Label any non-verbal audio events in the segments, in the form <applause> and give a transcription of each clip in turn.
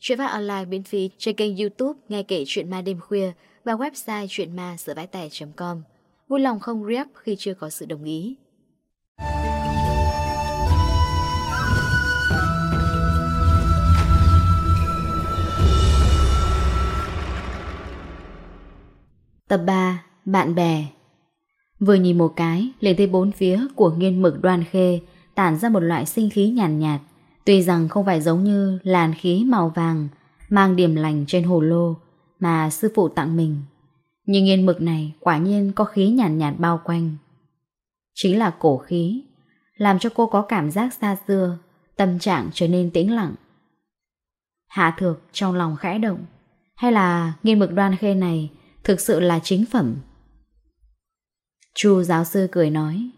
Chuyện phát online miễn phí trên kênh youtube Nghe kể chuyện ma đêm khuya Và website chuyện ma sửa vãi tẻ.com Vui lòng không rep khi chưa có sự đồng ý. Tập 3 Bạn bè. Vừa nhìn một cái, liền thấy bốn phía của nghiên mực đoan khê tản ra một loại sinh khí nhàn nhạt, nhạt. Tuy rằng không phải giống như làn khí màu vàng mang điểm lành trên hồ lô mà sư phụ tặng mình. Nhưng yên mực này quả nhiên có khí nhàn nhạt, nhạt bao quanh. Chính là cổ khí, làm cho cô có cảm giác xa xưa, tâm trạng trở nên tĩnh lặng. Hạ thược trong lòng khẽ động, hay là nghiên mực đoan khê này thực sự là chính phẩm. Chu giáo sư cười nói,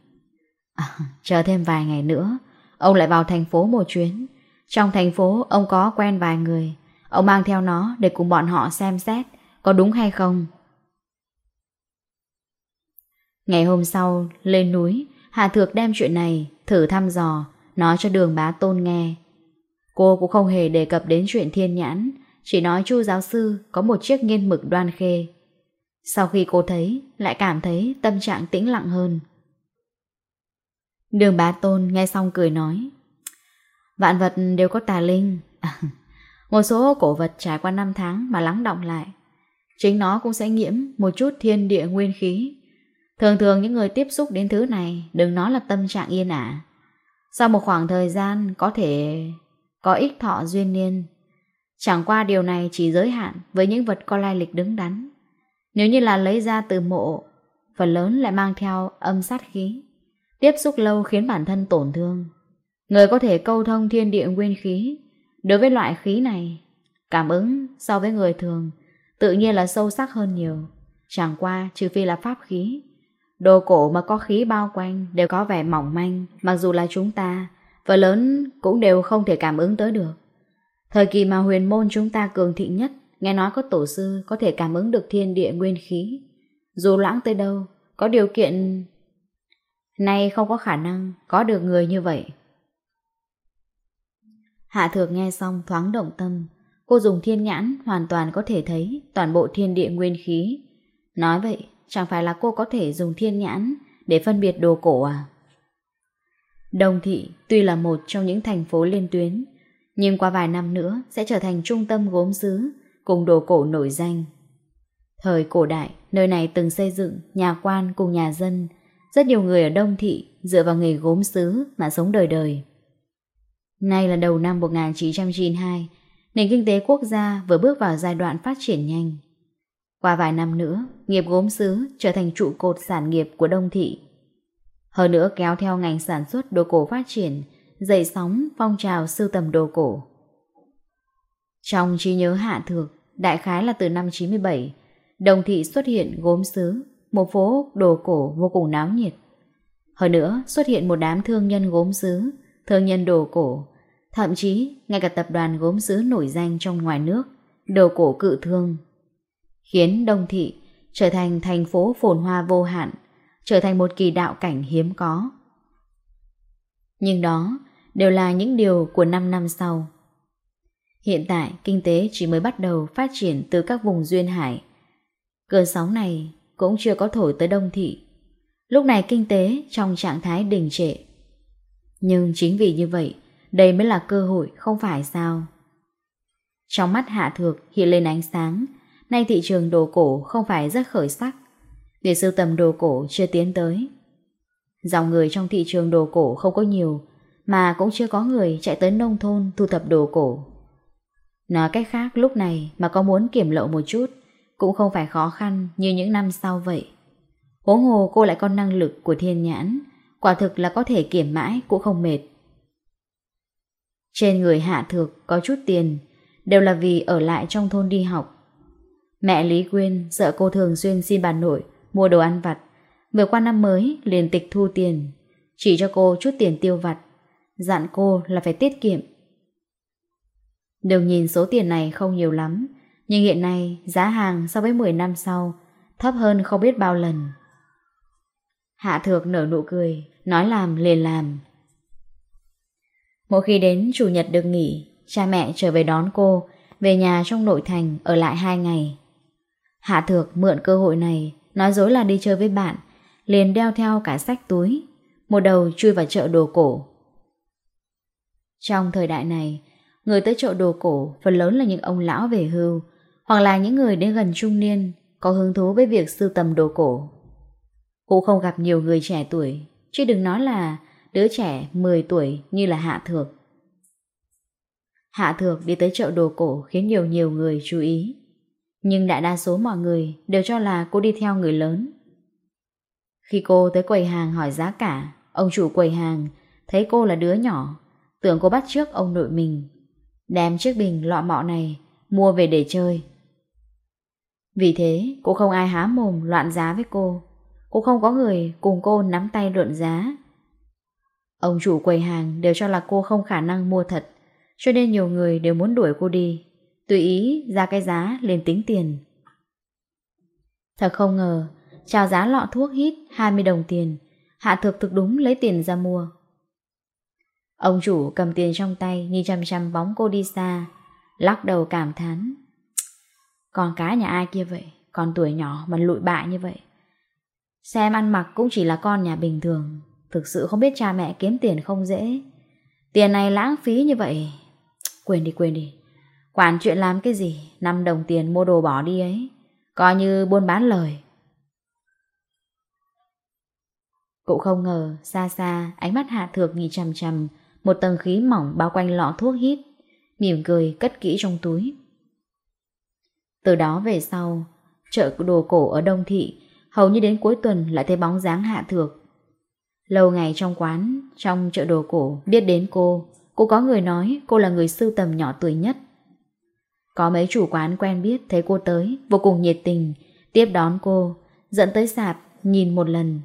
à, chờ thêm vài ngày nữa, Ông lại vào thành phố một chuyến. Trong thành phố, ông có quen vài người. Ông mang theo nó để cùng bọn họ xem xét Có đúng hay không. Ngày hôm sau, lên núi hà Thược đem chuyện này Thử thăm dò, Nói cho đường bá tôn nghe. Cô cũng không hề đề cập đến chuyện thiên nhãn, Chỉ nói chu giáo sư Có một chiếc nghiên mực đoan khê. Sau khi cô thấy, Lại cảm thấy tâm trạng tĩnh lặng hơn. Đường bá tôn nghe xong cười nói. Vạn vật đều có tà linh. <laughs> Một số cổ vật trải qua năm tháng mà lắng động lại. Chính nó cũng sẽ nhiễm một chút thiên địa nguyên khí. Thường thường những người tiếp xúc đến thứ này, Đừng nói là tâm trạng yên ả. Sau một khoảng thời gian, có thể có ích thọ duyên niên. Chẳng qua điều này chỉ giới hạn với những vật có lai lịch đứng đắn. Nếu như là lấy ra từ mộ, Phần lớn lại mang theo âm sát khí. Tiếp xúc lâu khiến bản thân tổn thương. Người có thể câu thông thiên địa nguyên khí. Đối với loại khí này, cảm ứng so với người thường, tự nhiên là sâu sắc hơn nhiều. Chẳng qua trừ phi là pháp khí. Đồ cổ mà có khí bao quanh đều có vẻ mỏng manh, mặc dù là chúng ta, và lớn cũng đều không thể cảm ứng tới được. Thời kỳ mà huyền môn chúng ta cường thịnh nhất, nghe nói có tổ sư có thể cảm ứng được thiên địa nguyên khí. Dù lãng tới đâu, có điều kiện nay không có khả năng có được người như vậy. Hạ thược nghe xong thoáng động tâm, cô dùng thiên nhãn hoàn toàn có thể thấy toàn bộ thiên địa nguyên khí. Nói vậy, chẳng phải là cô có thể dùng thiên nhãn để phân biệt đồ cổ à? Đồng thị tuy là một trong những thành phố liên tuyến, nhưng qua vài năm nữa sẽ trở thành trung tâm gốm xứ cùng đồ cổ nổi danh. Thời cổ đại, nơi này từng xây dựng nhà quan cùng nhà dân, rất nhiều người ở Đông Thị dựa vào nghề gốm xứ mà sống đời đời. Nay là đầu năm 1992, nền kinh tế quốc gia vừa bước vào giai đoạn phát triển nhanh. Qua vài năm nữa, nghiệp gốm xứ trở thành trụ cột sản nghiệp của Đông Thị. Hơn nữa kéo theo ngành sản xuất đồ cổ phát triển, dậy sóng phong trào sưu tầm đồ cổ. Trong trí nhớ hạ thược, đại khái là từ năm 97, Đồng Thị xuất hiện gốm xứ một phố đồ cổ vô cùng náo nhiệt. Hơn nữa, xuất hiện một đám thương nhân gốm xứ, thương nhân đồ cổ, thậm chí ngay cả tập đoàn gốm xứ nổi danh trong ngoài nước, đồ cổ cự thương, khiến Đông Thị trở thành thành phố phồn hoa vô hạn, trở thành một kỳ đạo cảnh hiếm có. Nhưng đó đều là những điều của 5 năm sau. Hiện tại, kinh tế chỉ mới bắt đầu phát triển từ các vùng duyên hải. Cơn sóng này cũng chưa có thổi tới Đông Thị. Lúc này kinh tế trong trạng thái đình trệ. Nhưng chính vì như vậy, đây mới là cơ hội không phải sao. Trong mắt Hạ Thược hiện lên ánh sáng, nay thị trường đồ cổ không phải rất khởi sắc. Để sưu tầm đồ cổ chưa tiến tới. Dòng người trong thị trường đồ cổ không có nhiều, mà cũng chưa có người chạy tới nông thôn thu thập đồ cổ. Nói cách khác lúc này mà có muốn kiểm lậu một chút cũng không phải khó khăn như những năm sau vậy. Huống hồ cô lại có năng lực của thiên nhãn, Quả thực là có thể kiểm mãi cũng không mệt. Trên người hạ thược có chút tiền, Đều là vì ở lại trong thôn đi học. Mẹ Lý Quyên sợ cô thường xuyên xin bà nội Mua đồ ăn vặt, Vừa qua năm mới liền tịch thu tiền, Chỉ cho cô chút tiền tiêu vặt, Dặn cô là phải tiết kiệm. Đừng nhìn số tiền này không nhiều lắm nhưng hiện nay giá hàng so với 10 năm sau thấp hơn không biết bao lần. Hạ thược nở nụ cười, nói làm liền làm. Mỗi khi đến chủ nhật được nghỉ, cha mẹ trở về đón cô, về nhà trong nội thành ở lại 2 ngày. Hạ thược mượn cơ hội này, nói dối là đi chơi với bạn, liền đeo theo cả sách túi, một đầu chui vào chợ đồ cổ. Trong thời đại này, người tới chợ đồ cổ phần lớn là những ông lão về hưu, hoặc là những người đến gần trung niên có hứng thú với việc sưu tầm đồ cổ. Cụ không gặp nhiều người trẻ tuổi, chứ đừng nói là đứa trẻ 10 tuổi như là Hạ Thược. Hạ Thược đi tới chợ đồ cổ khiến nhiều nhiều người chú ý. Nhưng đại đa số mọi người đều cho là cô đi theo người lớn. Khi cô tới quầy hàng hỏi giá cả, ông chủ quầy hàng thấy cô là đứa nhỏ, tưởng cô bắt trước ông nội mình. Đem chiếc bình lọ mọ này, mua về để chơi. Vì thế, cũng không ai há mồm loạn giá với cô, cũng không có người cùng cô nắm tay luận giá. Ông chủ quầy hàng đều cho là cô không khả năng mua thật, cho nên nhiều người đều muốn đuổi cô đi, tùy ý ra cái giá lên tính tiền. Thật không ngờ, chào giá lọ thuốc hít 20 đồng tiền, hạ thực thực đúng lấy tiền ra mua. Ông chủ cầm tiền trong tay nhìn chăm chăm bóng cô đi xa, lắc đầu cảm thán. Con cái nhà ai kia vậy, còn tuổi nhỏ mà lụi bại như vậy. Xem ăn mặc cũng chỉ là con nhà bình thường, thực sự không biết cha mẹ kiếm tiền không dễ. Tiền này lãng phí như vậy. Quên đi, quên đi. Quản chuyện làm cái gì, năm đồng tiền mua đồ bỏ đi ấy. Coi như buôn bán lời. Cậu không ngờ, xa xa, ánh mắt hạ thược nhìn chằm chằm, một tầng khí mỏng bao quanh lọ thuốc hít. Mỉm cười, cất kỹ trong túi. Từ đó về sau, chợ đồ cổ ở Đông Thị hầu như đến cuối tuần lại thấy bóng dáng hạ thược. Lâu ngày trong quán, trong chợ đồ cổ biết đến cô, cô có người nói cô là người sưu tầm nhỏ tuổi nhất. Có mấy chủ quán quen biết thấy cô tới, vô cùng nhiệt tình, tiếp đón cô, dẫn tới sạp, nhìn một lần.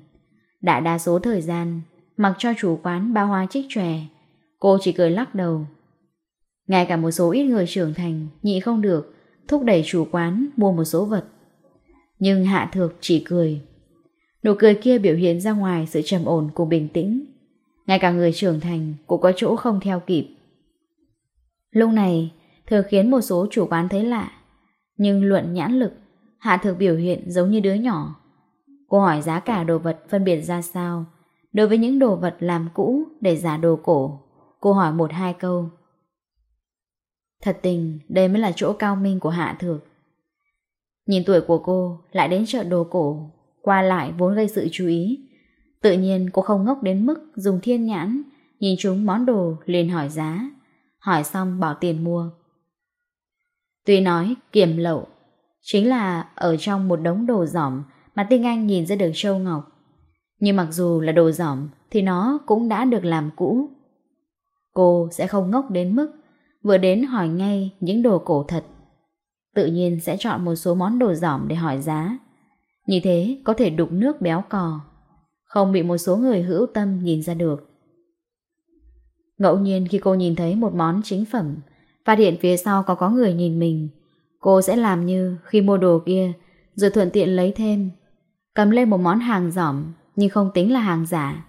Đại đa số thời gian, mặc cho chủ quán ba hoa chích chòe, cô chỉ cười lắc đầu. Ngay cả một số ít người trưởng thành, nhị không được, thúc đẩy chủ quán mua một số vật. Nhưng Hạ Thược chỉ cười. Nụ cười kia biểu hiện ra ngoài sự trầm ổn cùng bình tĩnh. Ngay cả người trưởng thành cũng có chỗ không theo kịp. Lúc này, thừa khiến một số chủ quán thấy lạ. Nhưng luận nhãn lực, Hạ Thược biểu hiện giống như đứa nhỏ. Cô hỏi giá cả đồ vật phân biệt ra sao. Đối với những đồ vật làm cũ để giả đồ cổ, cô hỏi một hai câu. Thật tình, đây mới là chỗ cao minh của Hạ Thược. Nhìn tuổi của cô lại đến chợ đồ cổ, qua lại vốn gây sự chú ý. Tự nhiên cô không ngốc đến mức dùng thiên nhãn, nhìn chúng món đồ liền hỏi giá, hỏi xong bỏ tiền mua. Tuy nói kiểm lậu, chính là ở trong một đống đồ giỏm mà Tinh Anh nhìn ra được châu ngọc. Nhưng mặc dù là đồ giỏm thì nó cũng đã được làm cũ. Cô sẽ không ngốc đến mức vừa đến hỏi ngay những đồ cổ thật. Tự nhiên sẽ chọn một số món đồ giỏm để hỏi giá. Như thế có thể đục nước béo cò, không bị một số người hữu tâm nhìn ra được. Ngẫu nhiên khi cô nhìn thấy một món chính phẩm, phát hiện phía sau có có người nhìn mình, cô sẽ làm như khi mua đồ kia, rồi thuận tiện lấy thêm. Cầm lên một món hàng giỏm nhưng không tính là hàng giả.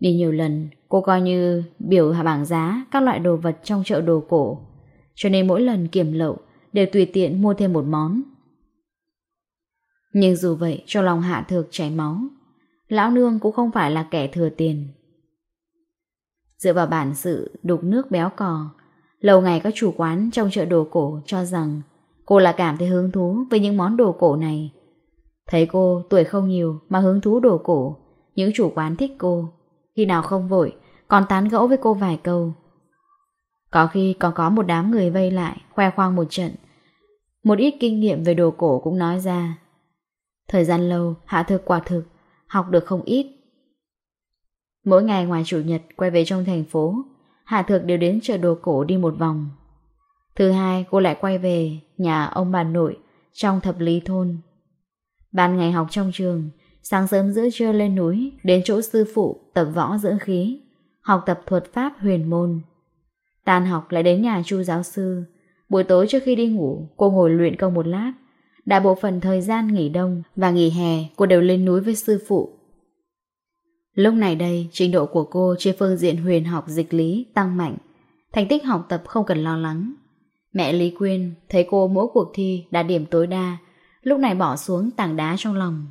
Đi nhiều lần, Cô coi như biểu bảng giá các loại đồ vật trong chợ đồ cổ, cho nên mỗi lần kiểm lậu đều tùy tiện mua thêm một món. Nhưng dù vậy, cho lòng hạ thược chảy máu, lão nương cũng không phải là kẻ thừa tiền. Dựa vào bản sự đục nước béo cò, lâu ngày các chủ quán trong chợ đồ cổ cho rằng cô là cảm thấy hứng thú với những món đồ cổ này. Thấy cô tuổi không nhiều mà hứng thú đồ cổ, những chủ quán thích cô, khi nào không vội, Còn tán gẫu với cô vài câu. Có khi còn có một đám người vây lại, Khoe khoang một trận. Một ít kinh nghiệm về đồ cổ cũng nói ra. Thời gian lâu, Hạ thực quả thực, Học được không ít. Mỗi ngày ngoài chủ nhật quay về trong thành phố, Hạ thực đều đến chợ đồ cổ đi một vòng. Thứ hai, cô lại quay về Nhà ông bà nội Trong thập lý thôn. Ban ngày học trong trường Sáng sớm giữa trưa lên núi, đến chỗ sư phụ tập võ dưỡng khí, học tập thuật pháp huyền môn. Tàn học lại đến nhà chu giáo sư. Buổi tối trước khi đi ngủ, cô ngồi luyện công một lát. Đại bộ phần thời gian nghỉ đông và nghỉ hè, cô đều lên núi với sư phụ. Lúc này đây, trình độ của cô trên phương diện huyền học dịch lý tăng mạnh. Thành tích học tập không cần lo lắng. Mẹ Lý Quyên thấy cô mỗi cuộc thi đạt điểm tối đa, lúc này bỏ xuống tảng đá trong lòng,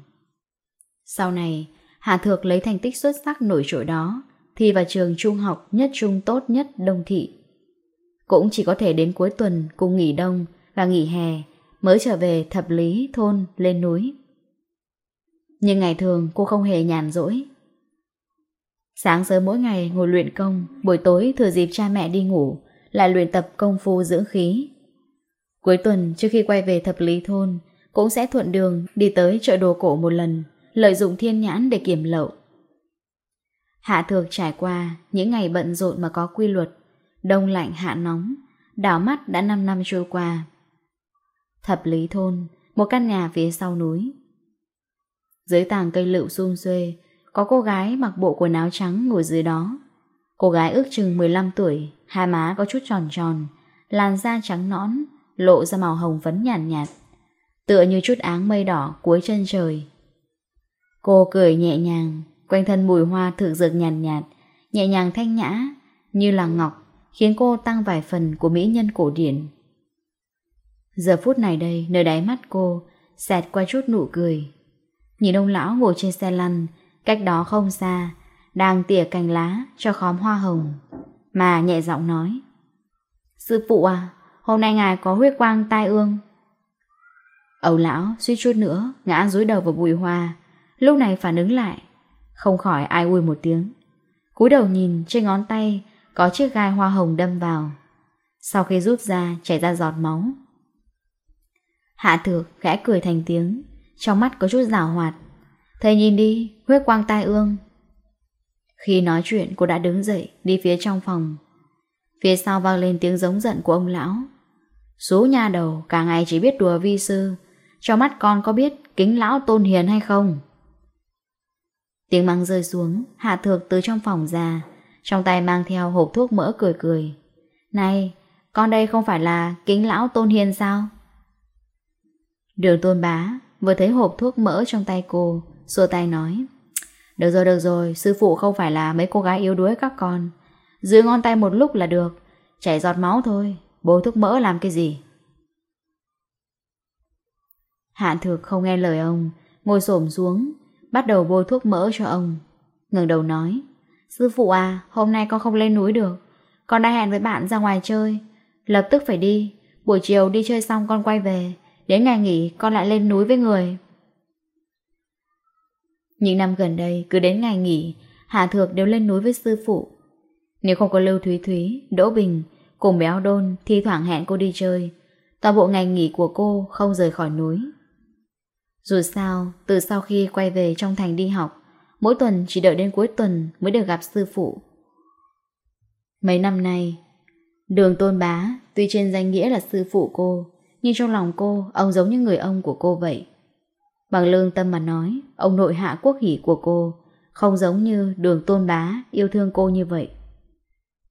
sau này, Hà Thược lấy thành tích xuất sắc nổi trội đó, thi vào trường trung học nhất trung tốt nhất Đông Thị. Cũng chỉ có thể đến cuối tuần cùng nghỉ đông và nghỉ hè mới trở về thập lý thôn lên núi. Nhưng ngày thường cô không hề nhàn rỗi. Sáng sớm mỗi ngày ngồi luyện công, buổi tối thừa dịp cha mẹ đi ngủ, lại luyện tập công phu dưỡng khí. Cuối tuần trước khi quay về thập lý thôn, cũng sẽ thuận đường đi tới chợ đồ cổ một lần lợi dụng thiên nhãn để kiểm lậu. Hạ thược trải qua những ngày bận rộn mà có quy luật, đông lạnh hạ nóng, đảo mắt đã 5 năm trôi qua. Thập Lý Thôn, một căn nhà phía sau núi. Dưới tàng cây lựu xung xuê, có cô gái mặc bộ quần áo trắng ngồi dưới đó. Cô gái ước chừng 15 tuổi, hai má có chút tròn tròn, làn da trắng nõn, lộ ra màu hồng vấn nhàn nhạt, nhạt. Tựa như chút áng mây đỏ cuối chân trời Cô cười nhẹ nhàng, quanh thân mùi hoa thử dược nhàn nhạt, nhạt, nhẹ nhàng thanh nhã, như là ngọc, khiến cô tăng vài phần của mỹ nhân cổ điển. Giờ phút này đây, nơi đáy mắt cô, xẹt qua chút nụ cười. Nhìn ông lão ngồi trên xe lăn, cách đó không xa, đang tỉa cành lá cho khóm hoa hồng, mà nhẹ giọng nói. Sư phụ à, hôm nay ngài có huyết quang tai ương. ông lão suy chút nữa, ngã rúi đầu vào bùi hoa, lúc này phản ứng lại, không khỏi ai ui một tiếng. cúi đầu nhìn trên ngón tay có chiếc gai hoa hồng đâm vào. Sau khi rút ra, chảy ra giọt máu. Hạ thược khẽ cười thành tiếng, trong mắt có chút rào hoạt. Thầy nhìn đi, huyết quang tai ương. Khi nói chuyện, cô đã đứng dậy, đi phía trong phòng. Phía sau vang lên tiếng giống giận của ông lão. Số nhà đầu, cả ngày chỉ biết đùa vi sư. Cho mắt con có biết kính lão tôn hiền hay không? Tiếng mắng rơi xuống, Hạ Thược từ trong phòng ra, trong tay mang theo hộp thuốc mỡ cười cười. Này, con đây không phải là kính lão Tôn hiền sao? Đường Tôn Bá vừa thấy hộp thuốc mỡ trong tay cô, xua tay nói. Được rồi, được rồi, sư phụ không phải là mấy cô gái yếu đuối các con. Giữ ngón tay một lúc là được, chảy giọt máu thôi, bôi thuốc mỡ làm cái gì? Hạ Thược không nghe lời ông, ngồi xổm xuống, bắt đầu bôi thuốc mỡ cho ông. ngẩng đầu nói, sư phụ à, hôm nay con không lên núi được, con đã hẹn với bạn ra ngoài chơi, lập tức phải đi, buổi chiều đi chơi xong con quay về, đến ngày nghỉ con lại lên núi với người. Những năm gần đây, cứ đến ngày nghỉ, Hà Thược đều lên núi với sư phụ. Nếu không có Lưu Thúy Thúy, Đỗ Bình, cùng béo đôn, thi thoảng hẹn cô đi chơi, toàn bộ ngày nghỉ của cô không rời khỏi núi. Dù sao, từ sau khi quay về trong thành đi học, mỗi tuần chỉ đợi đến cuối tuần mới được gặp sư phụ. Mấy năm nay, đường tôn bá tuy trên danh nghĩa là sư phụ cô, nhưng trong lòng cô, ông giống như người ông của cô vậy. Bằng lương tâm mà nói, ông nội hạ quốc hỷ của cô không giống như đường tôn bá yêu thương cô như vậy.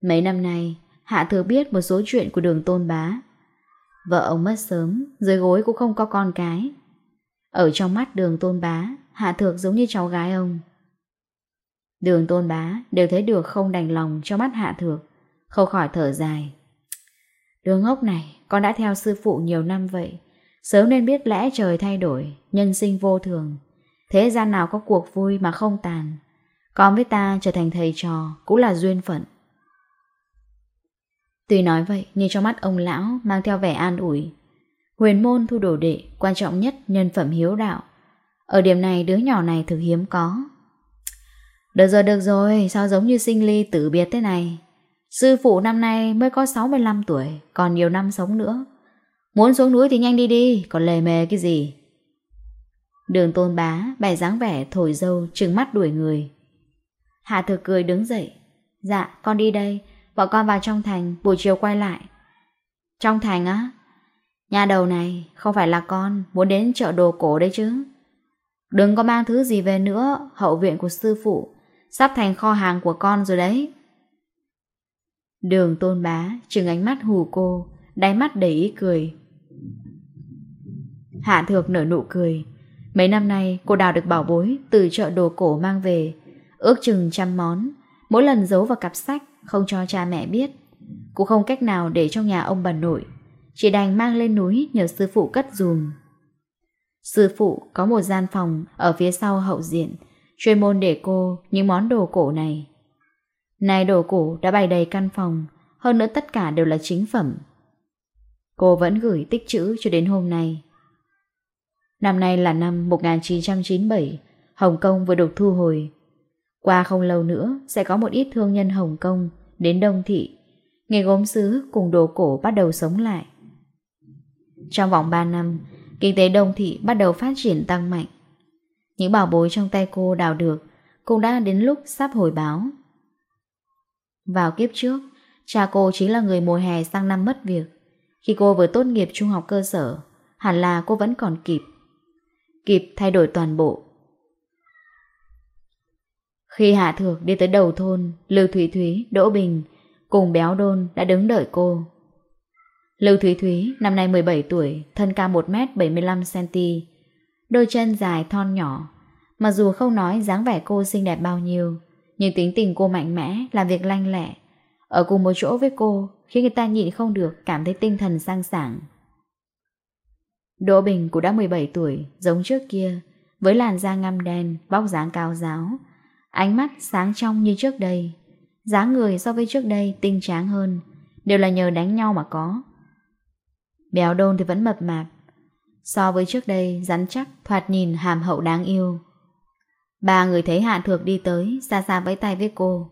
Mấy năm nay, Hạ thừa biết một số chuyện của đường tôn bá. Vợ ông mất sớm, dưới gối cũng không có con cái. Ở trong mắt đường tôn bá, Hạ thược giống như cháu gái ông. Đường tôn bá đều thấy được không đành lòng cho mắt hạ thược, Không khỏi thở dài. Đường ngốc này, Con đã theo sư phụ nhiều năm vậy, Sớm nên biết lẽ trời thay đổi, Nhân sinh vô thường. Thế gian nào có cuộc vui mà không tàn, Con với ta trở thành thầy trò Cũng là duyên phận. Tuy nói vậy, Nhưng cho mắt ông lão Mang theo vẻ an ủi Huyền môn thu đồ đệ, quan trọng nhất nhân phẩm hiếu đạo. Ở điểm này đứa nhỏ này thực hiếm có. Được rồi, được rồi, sao giống như sinh ly tử biệt thế này? Sư phụ năm nay mới có 65 tuổi, còn nhiều năm sống nữa. Muốn xuống núi thì nhanh đi đi, còn lề mề cái gì? Đường tôn bá, bày dáng vẻ thổi dâu, trừng mắt đuổi người. Hạ thực cười đứng dậy. Dạ, con đi đây, bọn con vào trong thành, buổi chiều quay lại. Trong thành á, Nhà đầu này không phải là con, Muốn đến chợ đồ cổ đấy chứ. Đừng có mang thứ gì về nữa, Hậu viện của sư phụ Sắp thành kho hàng của con rồi đấy. Đường tôn bá Trừng ánh mắt hù cô, Đáy mắt đầy ý cười. Hạ thược nở nụ cười. Mấy năm nay, cô đào được bảo bối Từ chợ đồ cổ mang về, Ước chừng trăm món. Mỗi lần giấu vào cặp sách, Không cho cha mẹ biết. Cũng không cách nào để trong nhà ông bà nội chỉ đành mang lên núi nhờ sư phụ cất dùm. Sư phụ có một gian phòng ở phía sau hậu diện, chuyên môn để cô những món đồ cổ này. Này đồ cổ đã bày đầy căn phòng, hơn nữa tất cả đều là chính phẩm. Cô vẫn gửi tích trữ cho đến hôm nay. Năm nay là năm 1997, Hồng Kông vừa được thu hồi. Qua không lâu nữa sẽ có một ít thương nhân Hồng Kông đến Đông Thị. Nghề gốm xứ cùng đồ cổ bắt đầu sống lại. Trong vòng 3 năm, kinh tế đông thị bắt đầu phát triển tăng mạnh. Những bảo bối trong tay cô đào được cũng đã đến lúc sắp hồi báo. Vào kiếp trước, cha cô chính là người mùa hè sang năm mất việc. Khi cô vừa tốt nghiệp trung học cơ sở, hẳn là cô vẫn còn kịp. Kịp thay đổi toàn bộ. Khi Hạ Thược đi tới đầu thôn, Lưu Thủy Thúy, Đỗ Bình cùng Béo Đôn đã đứng đợi cô. Lưu Thúy Thúy, năm nay 17 tuổi, thân cao 1m75cm, đôi chân dài thon nhỏ. Mặc dù không nói dáng vẻ cô xinh đẹp bao nhiêu, nhưng tính tình cô mạnh mẽ, làm việc lanh lẹ. Ở cùng một chỗ với cô, khiến người ta nhịn không được, cảm thấy tinh thần sang sảng. Đỗ Bình cũng đã 17 tuổi, giống trước kia, với làn da ngăm đen, bóc dáng cao giáo, ánh mắt sáng trong như trước đây. Dáng người so với trước đây tinh tráng hơn, đều là nhờ đánh nhau mà có. Béo đôn thì vẫn mập mạp. So với trước đây, rắn chắc, Thoạt nhìn hàm hậu đáng yêu. Ba người thấy Hạ Thược đi tới Xa xa với tay với cô.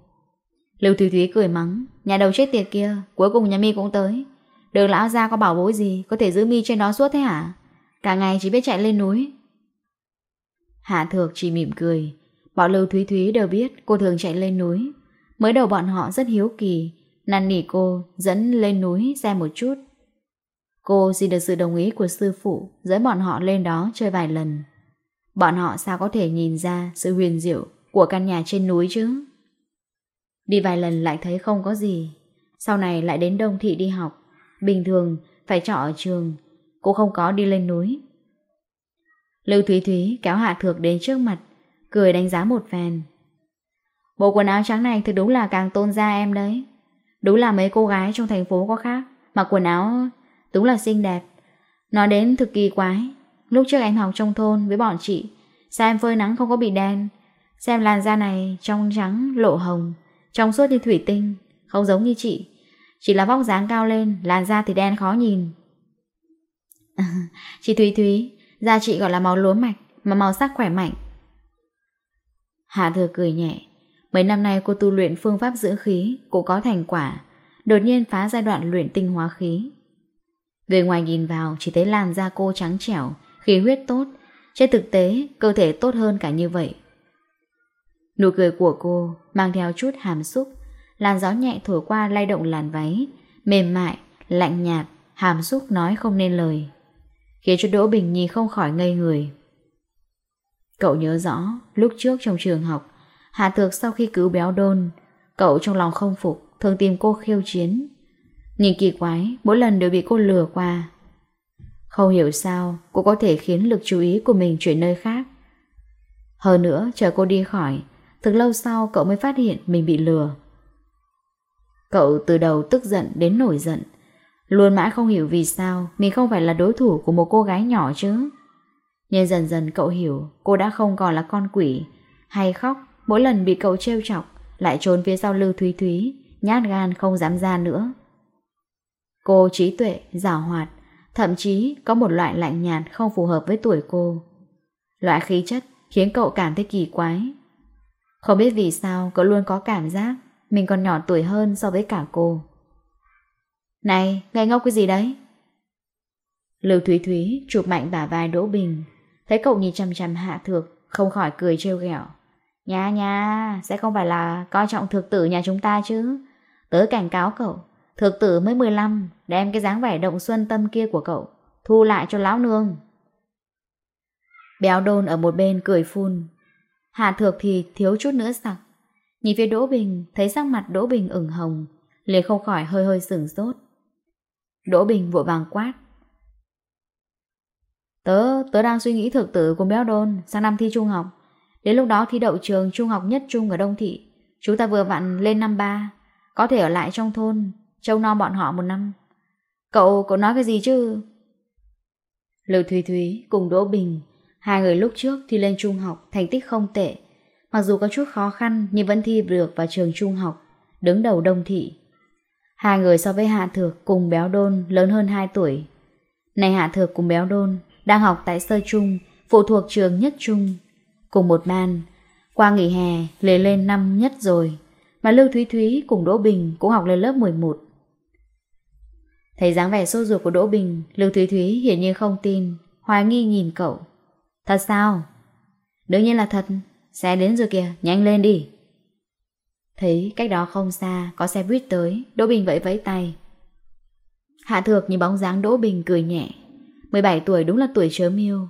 Lưu Thúy Thúy cười mắng, Nhà đầu chết tiệt kia, Cuối cùng nhà mi cũng tới. Đường lão ra có bảo bối gì, Có thể giữ mi trên đó suốt thế hả? Cả ngày chỉ biết chạy lên núi. Hạ Thược chỉ mỉm cười. Bọn Lưu Thúy Thúy đều biết cô thường chạy lên núi. Mới đầu bọn họ rất hiếu kỳ, Năn nỉ cô, dẫn lên núi xem một chút. Cô xin được sự đồng ý của sư phụ, dẫn bọn họ lên đó chơi vài lần. Bọn họ sao có thể nhìn ra sự huyền diệu của căn nhà trên núi chứ? Đi vài lần lại thấy không có gì. Sau này lại đến Đông Thị đi học. Bình thường, phải trọ ở trường. Cô không có đi lên núi. Lưu Thúy Thúy kéo Hạ Thược đến trước mặt. Cười đánh giá một phen. Bộ quần áo trắng này thực đúng là càng tôn ra em đấy. Đúng là mấy cô gái trong thành phố có khác. Mặc quần áo Đúng là xinh đẹp. Nói đến thực kỳ quái, Lúc trước em học trong thôn với bọn chị, Sao em phơi nắng không có bị đen? Xem làn da này trong trắng, lộ hồng, Trong suốt như thủy tinh, Không giống như chị. Chỉ là vóc dáng cao lên, Làn da thì đen khó nhìn. <laughs> Chị Thúy Thúy, Da chị gọi là màu lúa mạch, Mà màu sắc khỏe mạnh. Hạ thừa cười nhẹ, Mấy năm nay cô tu luyện phương pháp dưỡng khí Cũng có thành quả, Đột nhiên phá giai đoạn luyện tinh hóa khí. Người ngoài nhìn vào chỉ thấy làn da cô trắng trẻo, khí huyết tốt. Trên thực tế, cơ thể tốt hơn cả như vậy. Nụ cười của cô mang theo chút hàm xúc. Làn gió nhẹ thổi qua lay động làn váy, mềm mại, lạnh nhạt, hàm xúc nói không nên lời. Khiến cho Đỗ Bình Nhi không khỏi ngây người. Cậu nhớ rõ, lúc trước trong trường học, hạ Thược sau khi cứu béo đôn, cậu trong lòng không phục, thường tìm cô khiêu chiến. Nhưng kỳ quái, mỗi lần đều bị cô lừa qua. Không hiểu sao, cô có thể khiến lực chú ý của mình chuyển nơi khác. Hơn nữa, chờ cô đi khỏi, thực lâu sau cậu mới phát hiện mình bị lừa. Cậu từ đầu tức giận đến nổi giận. Luôn mãi không hiểu vì sao mình không phải là đối thủ của một cô gái nhỏ chứ. Nhưng dần dần cậu hiểu cô đã không còn là con quỷ, hay khóc mỗi lần bị cậu trêu chọc, lại trốn phía sau Lưu Thúy Thúy, nhát gan không dám ra nữa. Cô trí tuệ, giảo hoạt, thậm chí có một loại lạnh nhạt không phù hợp với tuổi cô. Loại khí chất khiến cậu cảm thấy kỳ quái. Không biết vì sao cậu luôn có cảm giác mình còn nhỏ tuổi hơn so với cả cô. Này, ngây ngốc cái gì đấy? Lưu Thúy Thúy chụp mạnh bả vai Đỗ Bình, thấy cậu nhìn chằm chằm hạ thược, không khỏi cười trêu ghẹo. Nha nha, sẽ không phải là coi trọng thực tử nhà chúng ta chứ. Tớ cảnh cáo cậu, Thực tử mới 15, đem cái dáng vẻ động xuân tâm kia của cậu, thu lại cho lão nương. Béo đôn ở một bên cười phun. Hạ thược thì thiếu chút nữa sặc. Nhìn phía Đỗ Bình, thấy sắc mặt Đỗ Bình ửng hồng, liền không khỏi hơi hơi sửng sốt. Đỗ Bình vội vàng quát. Tớ, tớ đang suy nghĩ thực tử cùng béo đôn sang năm thi trung học. Đến lúc đó thi đậu trường trung học nhất trung ở Đông Thị. Chúng ta vừa vặn lên năm ba, có thể ở lại trong thôn, trông non bọn họ một năm. Cậu, cậu nói cái gì chứ? Lưu Thúy Thúy cùng Đỗ Bình, hai người lúc trước thi lên trung học, thành tích không tệ. Mặc dù có chút khó khăn nhưng vẫn thi được vào trường trung học, đứng đầu đông thị. Hai người so với Hạ Thược cùng Béo Đôn lớn hơn 2 tuổi. Này Hạ Thược cùng Béo Đôn đang học tại sơ trung, phụ thuộc trường nhất trung, cùng một ban. Qua nghỉ hè, lề lên năm nhất rồi, mà Lưu Thúy Thúy cùng Đỗ Bình cũng học lên lớp 11. Thấy dáng vẻ sốt ruột của Đỗ Bình, Lương Thúy Thúy hiển nhiên không tin, hoài nghi nhìn cậu. Thật sao? Đương nhiên là thật, xe đến rồi kìa, nhanh lên đi. Thấy cách đó không xa, có xe buýt tới, Đỗ Bình vẫy vẫy tay. Hạ thược nhìn bóng dáng Đỗ Bình cười nhẹ. 17 tuổi đúng là tuổi chớm yêu.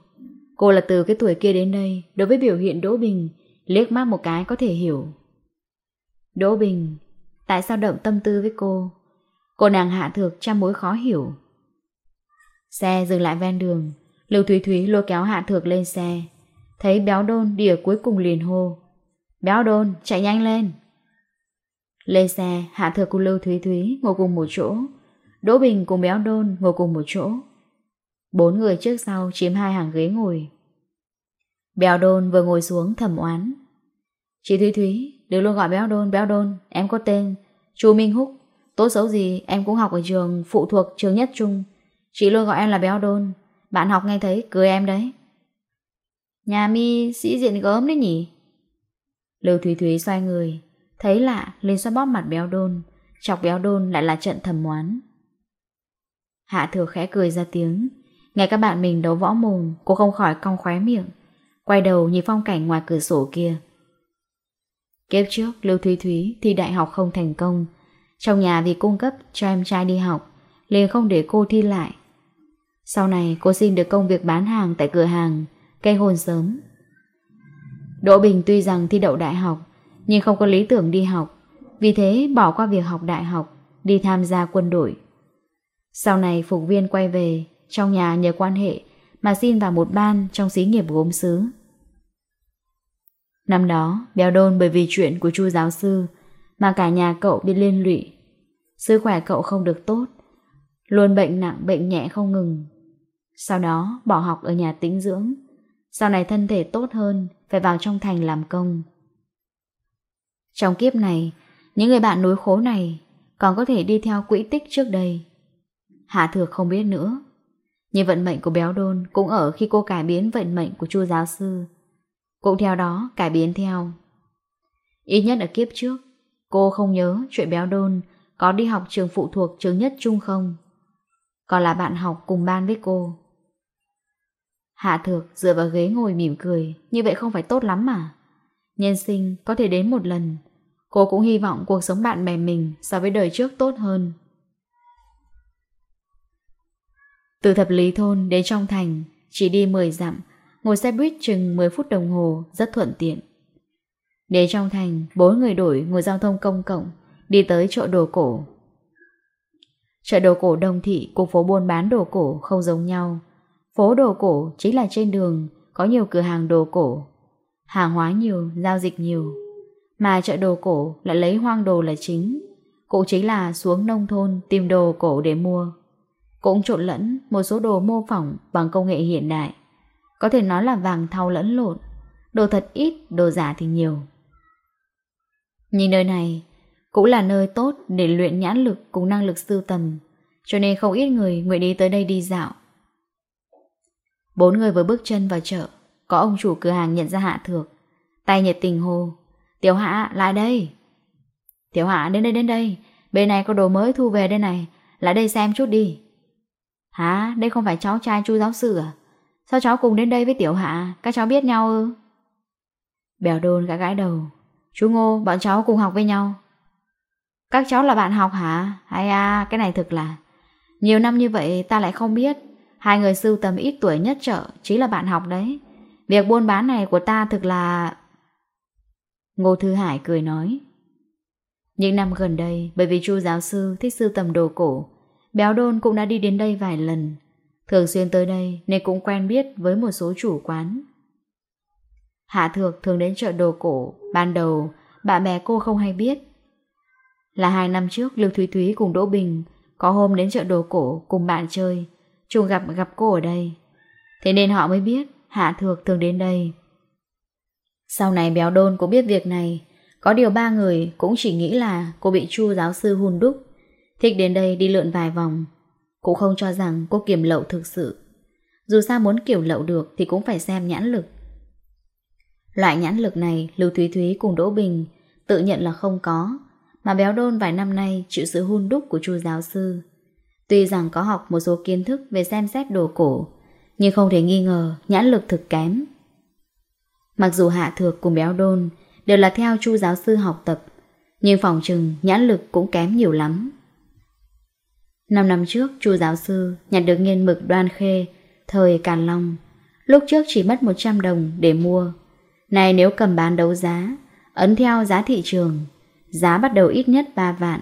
Cô là từ cái tuổi kia đến đây, đối với biểu hiện Đỗ Bình, liếc mắt một cái có thể hiểu. Đỗ Bình, tại sao động tâm tư với cô? Cô nàng hạ thược trăm mối khó hiểu. Xe dừng lại ven đường, Lưu Thúy Thúy lôi kéo hạ thược lên xe. Thấy béo đôn đi ở cuối cùng liền hô. Béo đôn, chạy nhanh lên. Lên xe, hạ thược cùng Lưu Thúy Thúy ngồi cùng một chỗ. Đỗ Bình cùng béo đôn ngồi cùng một chỗ. Bốn người trước sau chiếm hai hàng ghế ngồi. Béo đôn vừa ngồi xuống thầm oán. Chị Thúy Thúy, đừng luôn gọi béo đôn, béo đôn, em có tên, chu Minh Húc. Tốt xấu gì, em cũng học ở trường Phụ thuộc trường nhất trung. Chị luôn gọi em là béo đôn. Bạn học nghe thấy, cười em đấy. Nhà mi sĩ diện gớm đấy nhỉ? Lưu Thúy Thúy xoay người. Thấy lạ lên xoay bóp mặt béo đôn. Chọc béo đôn lại là trận thầm oán. Hạ thừa khẽ cười ra tiếng. Nghe các bạn mình đấu võ mồm, Cô không khỏi cong khóe miệng. Quay đầu nhìn phong cảnh ngoài cửa sổ kia. Kiếp trước, Lưu Thúy Thúy thi đại học không thành công. Trong nhà vì cung cấp cho em trai đi học, liền không để cô thi lại. Sau này cô xin được công việc bán hàng tại cửa hàng, cây hồn sớm. Đỗ Bình tuy rằng thi đậu đại học, nhưng không có lý tưởng đi học, vì thế bỏ qua việc học đại học, đi tham gia quân đội. Sau này phục viên quay về, trong nhà nhờ quan hệ mà xin vào một ban trong xí nghiệp gốm xứ. Năm đó, béo đôn bởi vì chuyện của chu giáo sư mà cả nhà cậu bị liên lụy. Sức khỏe cậu không được tốt, luôn bệnh nặng bệnh nhẹ không ngừng. Sau đó bỏ học ở nhà tĩnh dưỡng, sau này thân thể tốt hơn phải vào trong thành làm công. Trong kiếp này, những người bạn núi khố này còn có thể đi theo quỹ tích trước đây. Hạ Thược không biết nữa. Nhưng vận mệnh của Béo Đôn cũng ở khi cô cải biến vận mệnh của Chu giáo sư. Cũng theo đó cải biến theo. Ít nhất ở kiếp trước, Cô không nhớ chuyện béo đôn có đi học trường phụ thuộc trường nhất trung không? Còn là bạn học cùng ban với cô. Hạ thược dựa vào ghế ngồi mỉm cười, như vậy không phải tốt lắm mà. Nhân sinh có thể đến một lần, cô cũng hy vọng cuộc sống bạn bè mình so với đời trước tốt hơn. Từ thập lý thôn đến trong thành, chỉ đi 10 dặm, ngồi xe buýt chừng 10 phút đồng hồ, rất thuận tiện. Đến trong thành, bốn người đổi ngồi giao thông công cộng, đi tới chợ đồ cổ. Chợ đồ cổ Đông Thị cùng phố buôn bán đồ cổ không giống nhau. Phố đồ cổ chính là trên đường, có nhiều cửa hàng đồ cổ. Hàng hóa nhiều, giao dịch nhiều. Mà chợ đồ cổ lại lấy hoang đồ là chính. cụ chính là xuống nông thôn tìm đồ cổ để mua. Cũng trộn lẫn một số đồ mô phỏng bằng công nghệ hiện đại. Có thể nói là vàng thau lẫn lộn. Đồ thật ít, đồ giả thì nhiều. Nhưng nơi này cũng là nơi tốt để luyện nhãn lực cùng năng lực sưu tầm, cho nên không ít người nguyện đi tới đây đi dạo. Bốn người vừa bước chân vào chợ, có ông chủ cửa hàng nhận ra Hạ Thược, tay nhiệt tình hô, Tiểu Hạ lại đây. Tiểu Hạ đến đây đến đây, bên này có đồ mới thu về đây này, lại đây xem chút đi. Hả, đây không phải cháu trai chu giáo sư à? Sao cháu cùng đến đây với Tiểu Hạ, các cháu biết nhau ư? Bèo đôn gãi gãi đầu, Chú Ngô, bọn cháu cùng học với nhau. Các cháu là bạn học hả? Hay à, cái này thực là... Nhiều năm như vậy ta lại không biết. Hai người sưu tầm ít tuổi nhất chợ, chính là bạn học đấy. Việc buôn bán này của ta thực là... Ngô Thư Hải cười nói. Những năm gần đây, bởi vì chú giáo sư thích sưu tầm đồ cổ, Béo Đôn cũng đã đi đến đây vài lần. Thường xuyên tới đây nên cũng quen biết với một số chủ quán. Hạ Thược thường đến chợ đồ cổ, ban đầu bạn bè cô không hay biết. Là hai năm trước Lưu Thúy Thúy cùng Đỗ Bình có hôm đến chợ đồ cổ cùng bạn chơi, trùng gặp gặp cô ở đây. Thế nên họ mới biết Hạ Thược thường đến đây. Sau này béo đôn cũng biết việc này, có điều ba người cũng chỉ nghĩ là cô bị chu giáo sư hùn đúc, thích đến đây đi lượn vài vòng. Cũng không cho rằng cô kiểm lậu thực sự. Dù sao muốn kiểu lậu được thì cũng phải xem nhãn lực Loại nhãn lực này Lưu Thúy Thúy cùng Đỗ Bình tự nhận là không có, mà béo đôn vài năm nay chịu sự hun đúc của chu giáo sư. Tuy rằng có học một số kiến thức về xem xét đồ cổ, nhưng không thể nghi ngờ nhãn lực thực kém. Mặc dù Hạ Thược cùng béo đôn đều là theo chu giáo sư học tập, nhưng phòng trừng nhãn lực cũng kém nhiều lắm. Năm năm trước, chu giáo sư nhận được nghiên mực đoan khê, thời Càn Long. Lúc trước chỉ mất 100 đồng để mua, này nếu cầm bán đấu giá, ấn theo giá thị trường, giá bắt đầu ít nhất 3 vạn.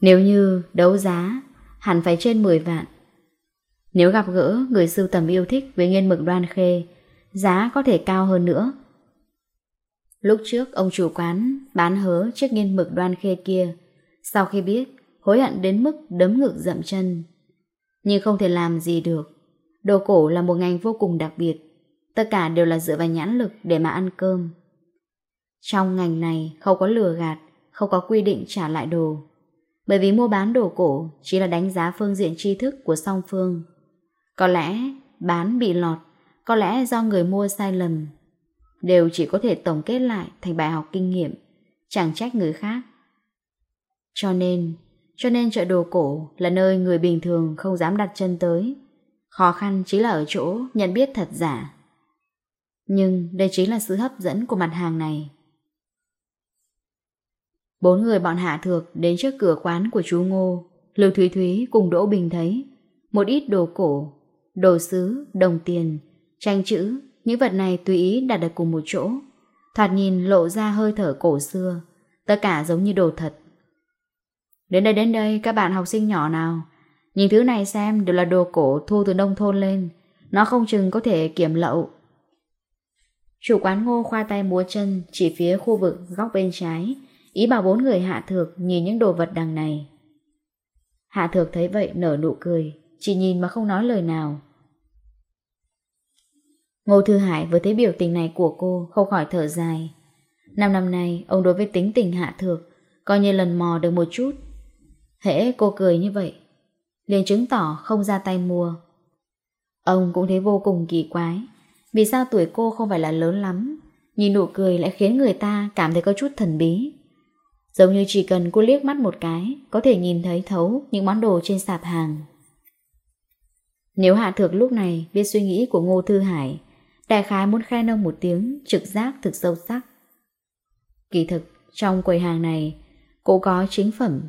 Nếu như đấu giá, hẳn phải trên 10 vạn. Nếu gặp gỡ người sưu tầm yêu thích với nghiên mực đoan khê, giá có thể cao hơn nữa. Lúc trước ông chủ quán bán hớ chiếc nghiên mực đoan khê kia, sau khi biết hối hận đến mức đấm ngực dậm chân. Nhưng không thể làm gì được, đồ cổ là một ngành vô cùng đặc biệt. Tất cả đều là dựa vào nhãn lực để mà ăn cơm. Trong ngành này không có lừa gạt, không có quy định trả lại đồ. Bởi vì mua bán đồ cổ chỉ là đánh giá phương diện tri thức của song phương. Có lẽ bán bị lọt, có lẽ do người mua sai lầm. Đều chỉ có thể tổng kết lại thành bài học kinh nghiệm, chẳng trách người khác. Cho nên, cho nên chợ đồ cổ là nơi người bình thường không dám đặt chân tới. Khó khăn chính là ở chỗ nhận biết thật giả. Nhưng đây chính là sự hấp dẫn của mặt hàng này. Bốn người bọn Hạ Thược đến trước cửa quán của chú Ngô, Lưu Thúy Thúy cùng Đỗ Bình thấy một ít đồ cổ, đồ sứ, đồng tiền, tranh chữ, những vật này tùy ý đặt ở cùng một chỗ. Thoạt nhìn lộ ra hơi thở cổ xưa, tất cả giống như đồ thật. Đến đây đến đây các bạn học sinh nhỏ nào, nhìn thứ này xem đều là đồ cổ thu từ nông thôn lên, nó không chừng có thể kiểm lậu Chủ quán ngô khoa tay múa chân chỉ phía khu vực góc bên trái, ý bảo bốn người hạ thược nhìn những đồ vật đằng này. Hạ thược thấy vậy nở nụ cười, chỉ nhìn mà không nói lời nào. Ngô Thư Hải vừa thấy biểu tình này của cô không khỏi thở dài. Năm năm nay, ông đối với tính tình hạ thược, coi như lần mò được một chút. Hễ cô cười như vậy, liền chứng tỏ không ra tay mua. Ông cũng thấy vô cùng kỳ quái. Vì sao tuổi cô không phải là lớn lắm, Nhìn nụ cười lại khiến người ta cảm thấy có chút thần bí. Giống như chỉ cần cô liếc mắt một cái, Có thể nhìn thấy thấu những món đồ trên sạp hàng. Nếu Hạ Thược lúc này biết suy nghĩ của Ngô Thư Hải, Đại khái muốn khai ông một tiếng trực giác thực sâu sắc. Kỳ thực, trong quầy hàng này, Cô có chính phẩm,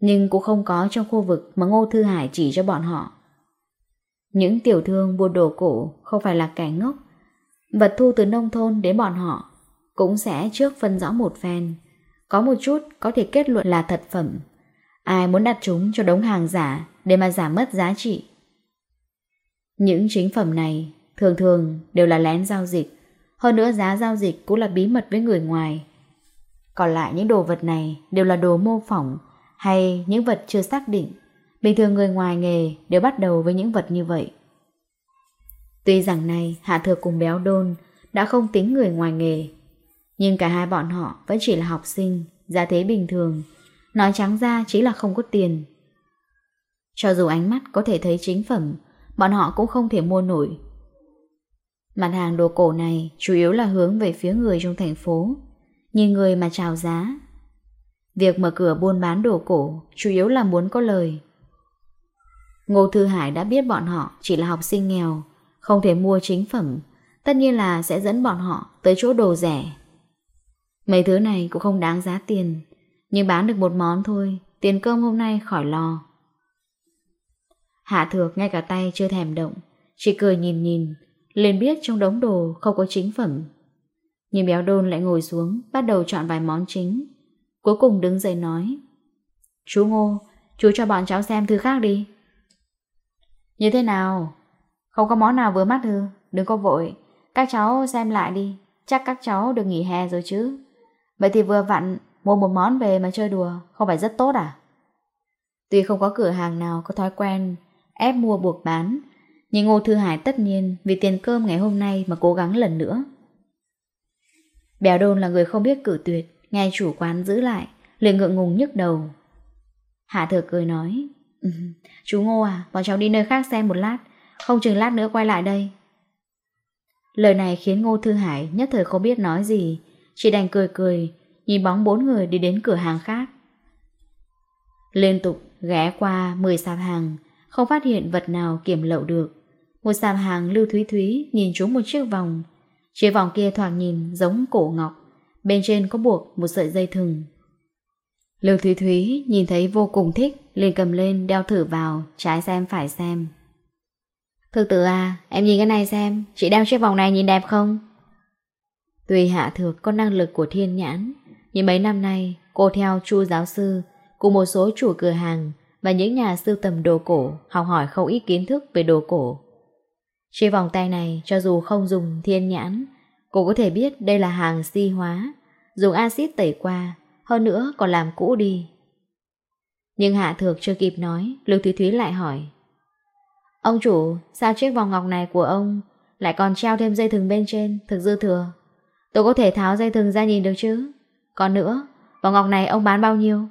Nhưng cũng không có trong khu vực mà Ngô Thư Hải chỉ cho bọn họ. Những tiểu thương buôn đồ cổ không phải là kẻ ngốc. Vật thu từ nông thôn đến bọn họ cũng sẽ trước phân rõ một phen. Có một chút có thể kết luận là thật phẩm. Ai muốn đặt chúng cho đống hàng giả để mà giảm mất giá trị. Những chính phẩm này thường thường đều là lén giao dịch. Hơn nữa giá giao dịch cũng là bí mật với người ngoài. Còn lại những đồ vật này đều là đồ mô phỏng hay những vật chưa xác định. Bình thường người ngoài nghề đều bắt đầu với những vật như vậy. Tuy rằng này Hạ Thừa cùng Béo Đôn đã không tính người ngoài nghề, nhưng cả hai bọn họ vẫn chỉ là học sinh, gia thế bình thường, nói trắng ra chỉ là không có tiền. Cho dù ánh mắt có thể thấy chính phẩm, bọn họ cũng không thể mua nổi. Mặt hàng đồ cổ này chủ yếu là hướng về phía người trong thành phố, như người mà chào giá. Việc mở cửa buôn bán đồ cổ chủ yếu là muốn có lời. Ngô Thư Hải đã biết bọn họ chỉ là học sinh nghèo, không thể mua chính phẩm, tất nhiên là sẽ dẫn bọn họ tới chỗ đồ rẻ. Mấy thứ này cũng không đáng giá tiền, nhưng bán được một món thôi, tiền cơm hôm nay khỏi lo. Hạ Thược ngay cả tay chưa thèm động, chỉ cười nhìn nhìn, liền biết trong đống đồ không có chính phẩm. Nhưng béo đôn lại ngồi xuống, bắt đầu chọn vài món chính. Cuối cùng đứng dậy nói, Chú Ngô, chú cho bọn cháu xem thứ khác đi. Như thế nào? Không có món nào vừa mắt hư, đừng có vội. Các cháu xem lại đi, chắc các cháu được nghỉ hè rồi chứ. Vậy thì vừa vặn, mua một món về mà chơi đùa, không phải rất tốt à? Tuy không có cửa hàng nào có thói quen ép mua buộc bán, nhưng Ngô Thư Hải tất nhiên vì tiền cơm ngày hôm nay mà cố gắng lần nữa. Béo đôn là người không biết cử tuyệt, nghe chủ quán giữ lại, liền ngượng ngùng nhức đầu. Hạ thừa cười nói, Ừ. Chú Ngô à, bọn cháu đi nơi khác xem một lát, không chừng lát nữa quay lại đây. Lời này khiến Ngô Thư Hải nhất thời không biết nói gì, chỉ đành cười cười, nhìn bóng bốn người đi đến cửa hàng khác. Liên tục ghé qua 10 sạp hàng, không phát hiện vật nào kiểm lậu được. Một sạp hàng lưu thúy thúy nhìn chú một chiếc vòng. Chiếc vòng kia thoảng nhìn giống cổ ngọc, bên trên có buộc một sợi dây thừng. Lưu thúy thúy nhìn thấy vô cùng thích, liền cầm lên, đeo thử vào, Trái xem phải xem. Thực tử à em nhìn cái này xem, Chị đeo chiếc vòng này nhìn đẹp không? Tuy hạ thược có năng lực của thiên nhãn, Nhưng mấy năm nay, Cô theo chu giáo sư, Cùng một số chủ cửa hàng Và những nhà sưu tầm đồ cổ Học hỏi không ít kiến thức về đồ cổ. Chiếc vòng tay này, cho dù không dùng thiên nhãn, Cô có thể biết đây là hàng si hóa, Dùng axit tẩy qua, Hơn nữa còn làm cũ đi. Nhưng Hạ Thược chưa kịp nói, Lưu Thúy Thúy lại hỏi. Ông chủ, sao chiếc vòng ngọc này của ông lại còn treo thêm dây thừng bên trên, thực dư thừa? Tôi có thể tháo dây thừng ra nhìn được chứ? Còn nữa, vòng ngọc này ông bán bao nhiêu?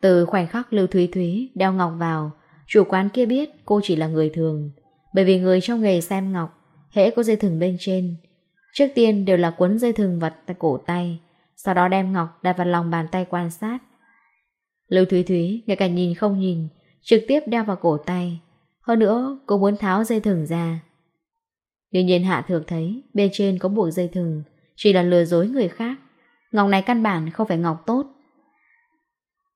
Từ khoảnh khắc Lưu Thúy Thúy đeo ngọc vào, chủ quán kia biết cô chỉ là người thường. Bởi vì người trong nghề xem ngọc, hễ có dây thừng bên trên. Trước tiên đều là cuốn dây thừng vật tại cổ tay, sau đó đem ngọc đặt vào lòng bàn tay quan sát. Lưu Thúy Thúy ngay cả nhìn không nhìn, trực tiếp đeo vào cổ tay. Hơn nữa, cô muốn tháo dây thừng ra. Tuy nhiên Hạ Thược thấy bên trên có buộc dây thừng, chỉ là lừa dối người khác. Ngọc này căn bản không phải ngọc tốt.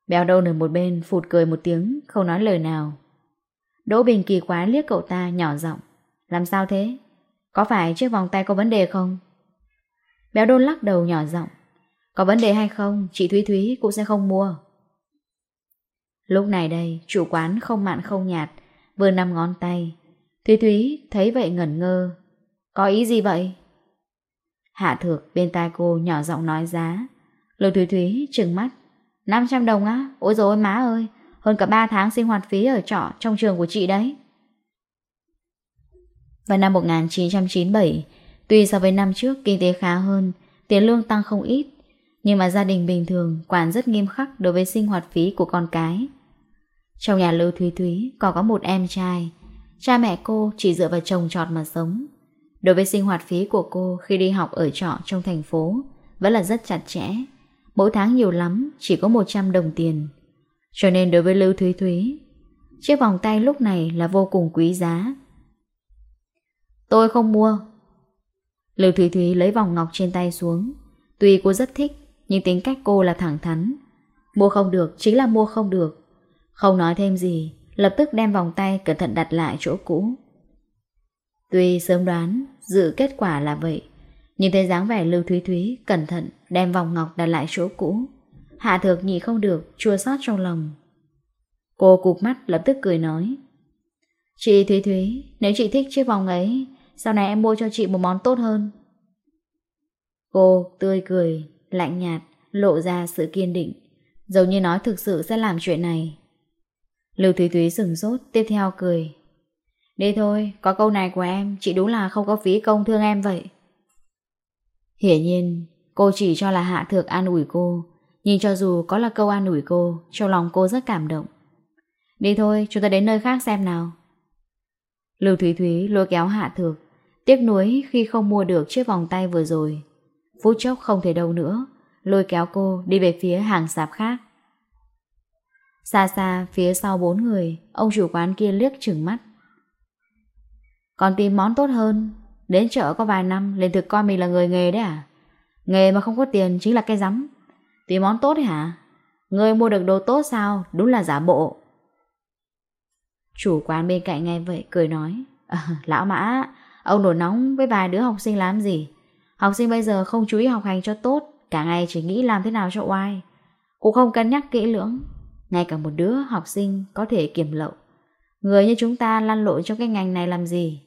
Béo đâu nở một bên phụt cười một tiếng, không nói lời nào. Đỗ Bình kỳ quá liếc cậu ta nhỏ giọng Làm sao thế? Có phải chiếc vòng tay có vấn đề không? Béo đôn lắc đầu nhỏ giọng Có vấn đề hay không, chị Thúy Thúy cũng sẽ không mua. Lúc này đây, chủ quán không mặn không nhạt, vừa năm ngón tay. Thúy Thúy thấy vậy ngẩn ngơ. Có ý gì vậy? Hạ thược bên tai cô nhỏ giọng nói giá. Lô Thúy Thúy trừng mắt. 500 đồng á? Ôi dồi má ơi! Hơn cả 3 tháng sinh hoạt phí ở trọ trong trường của chị đấy. Vào năm 1997, tuy so với năm trước kinh tế khá hơn, tiền lương tăng không ít, nhưng mà gia đình bình thường quản rất nghiêm khắc đối với sinh hoạt phí của con cái. Trong nhà Lưu Thúy Thúy còn có một em trai. Cha mẹ cô chỉ dựa vào chồng trọt mà sống. Đối với sinh hoạt phí của cô khi đi học ở trọ trong thành phố Vẫn là rất chặt chẽ. Mỗi tháng nhiều lắm, chỉ có 100 đồng tiền. Cho nên đối với Lưu Thúy Thúy, Chiếc vòng tay lúc này là vô cùng quý giá. Tôi không mua. Lưu Thúy Thúy lấy vòng ngọc trên tay xuống. Tuy cô rất thích, Nhưng tính cách cô là thẳng thắn. Mua không được chính là mua không được. Không nói thêm gì, lập tức đem vòng tay cẩn thận đặt lại chỗ cũ. Tuy sớm đoán, dự kết quả là vậy, nhưng thấy dáng vẻ Lưu Thúy Thúy cẩn thận đem vòng ngọc đặt lại chỗ cũ. Hạ thược nhị không được, chua xót trong lòng. Cô cục mắt lập tức cười nói. Chị Thúy Thúy, nếu chị thích chiếc vòng ấy, sau này em mua cho chị một món tốt hơn. Cô tươi cười, lạnh nhạt, lộ ra sự kiên định, giống như nói thực sự sẽ làm chuyện này. Lưu Thúy Thúy sừng sốt, tiếp theo cười. Đi thôi, có câu này của em, chị đúng là không có phí công thương em vậy. Hiển nhiên, cô chỉ cho là Hạ Thược an ủi cô, nhìn cho dù có là câu an ủi cô, trong lòng cô rất cảm động. Đi thôi, chúng ta đến nơi khác xem nào. Lưu Thúy Thúy lôi kéo Hạ Thược, tiếc nuối khi không mua được chiếc vòng tay vừa rồi. Phút chốc không thể đâu nữa, lôi kéo cô đi về phía hàng sạp khác. Xa xa, phía sau bốn người, Ông chủ quán kia liếc chừng mắt. Còn tìm món tốt hơn, Đến chợ có vài năm Lên thực coi mình là người nghề đấy à? Nghề mà không có tiền chính là cái rắm. Tìm món tốt đấy hả? Người mua được đồ tốt sao? Đúng là giả bộ. Chủ quán bên cạnh nghe vậy, cười nói à, Lão mã, Ông nổi nóng với vài đứa học sinh làm gì? Học sinh bây giờ không chú ý học hành cho tốt, Cả ngày chỉ nghĩ làm thế nào cho oai. Cũng không cân nhắc kỹ lưỡng. Ngay cả một đứa học sinh có thể kiểm lậu. Người như chúng ta lăn lộn trong cái ngành này làm gì?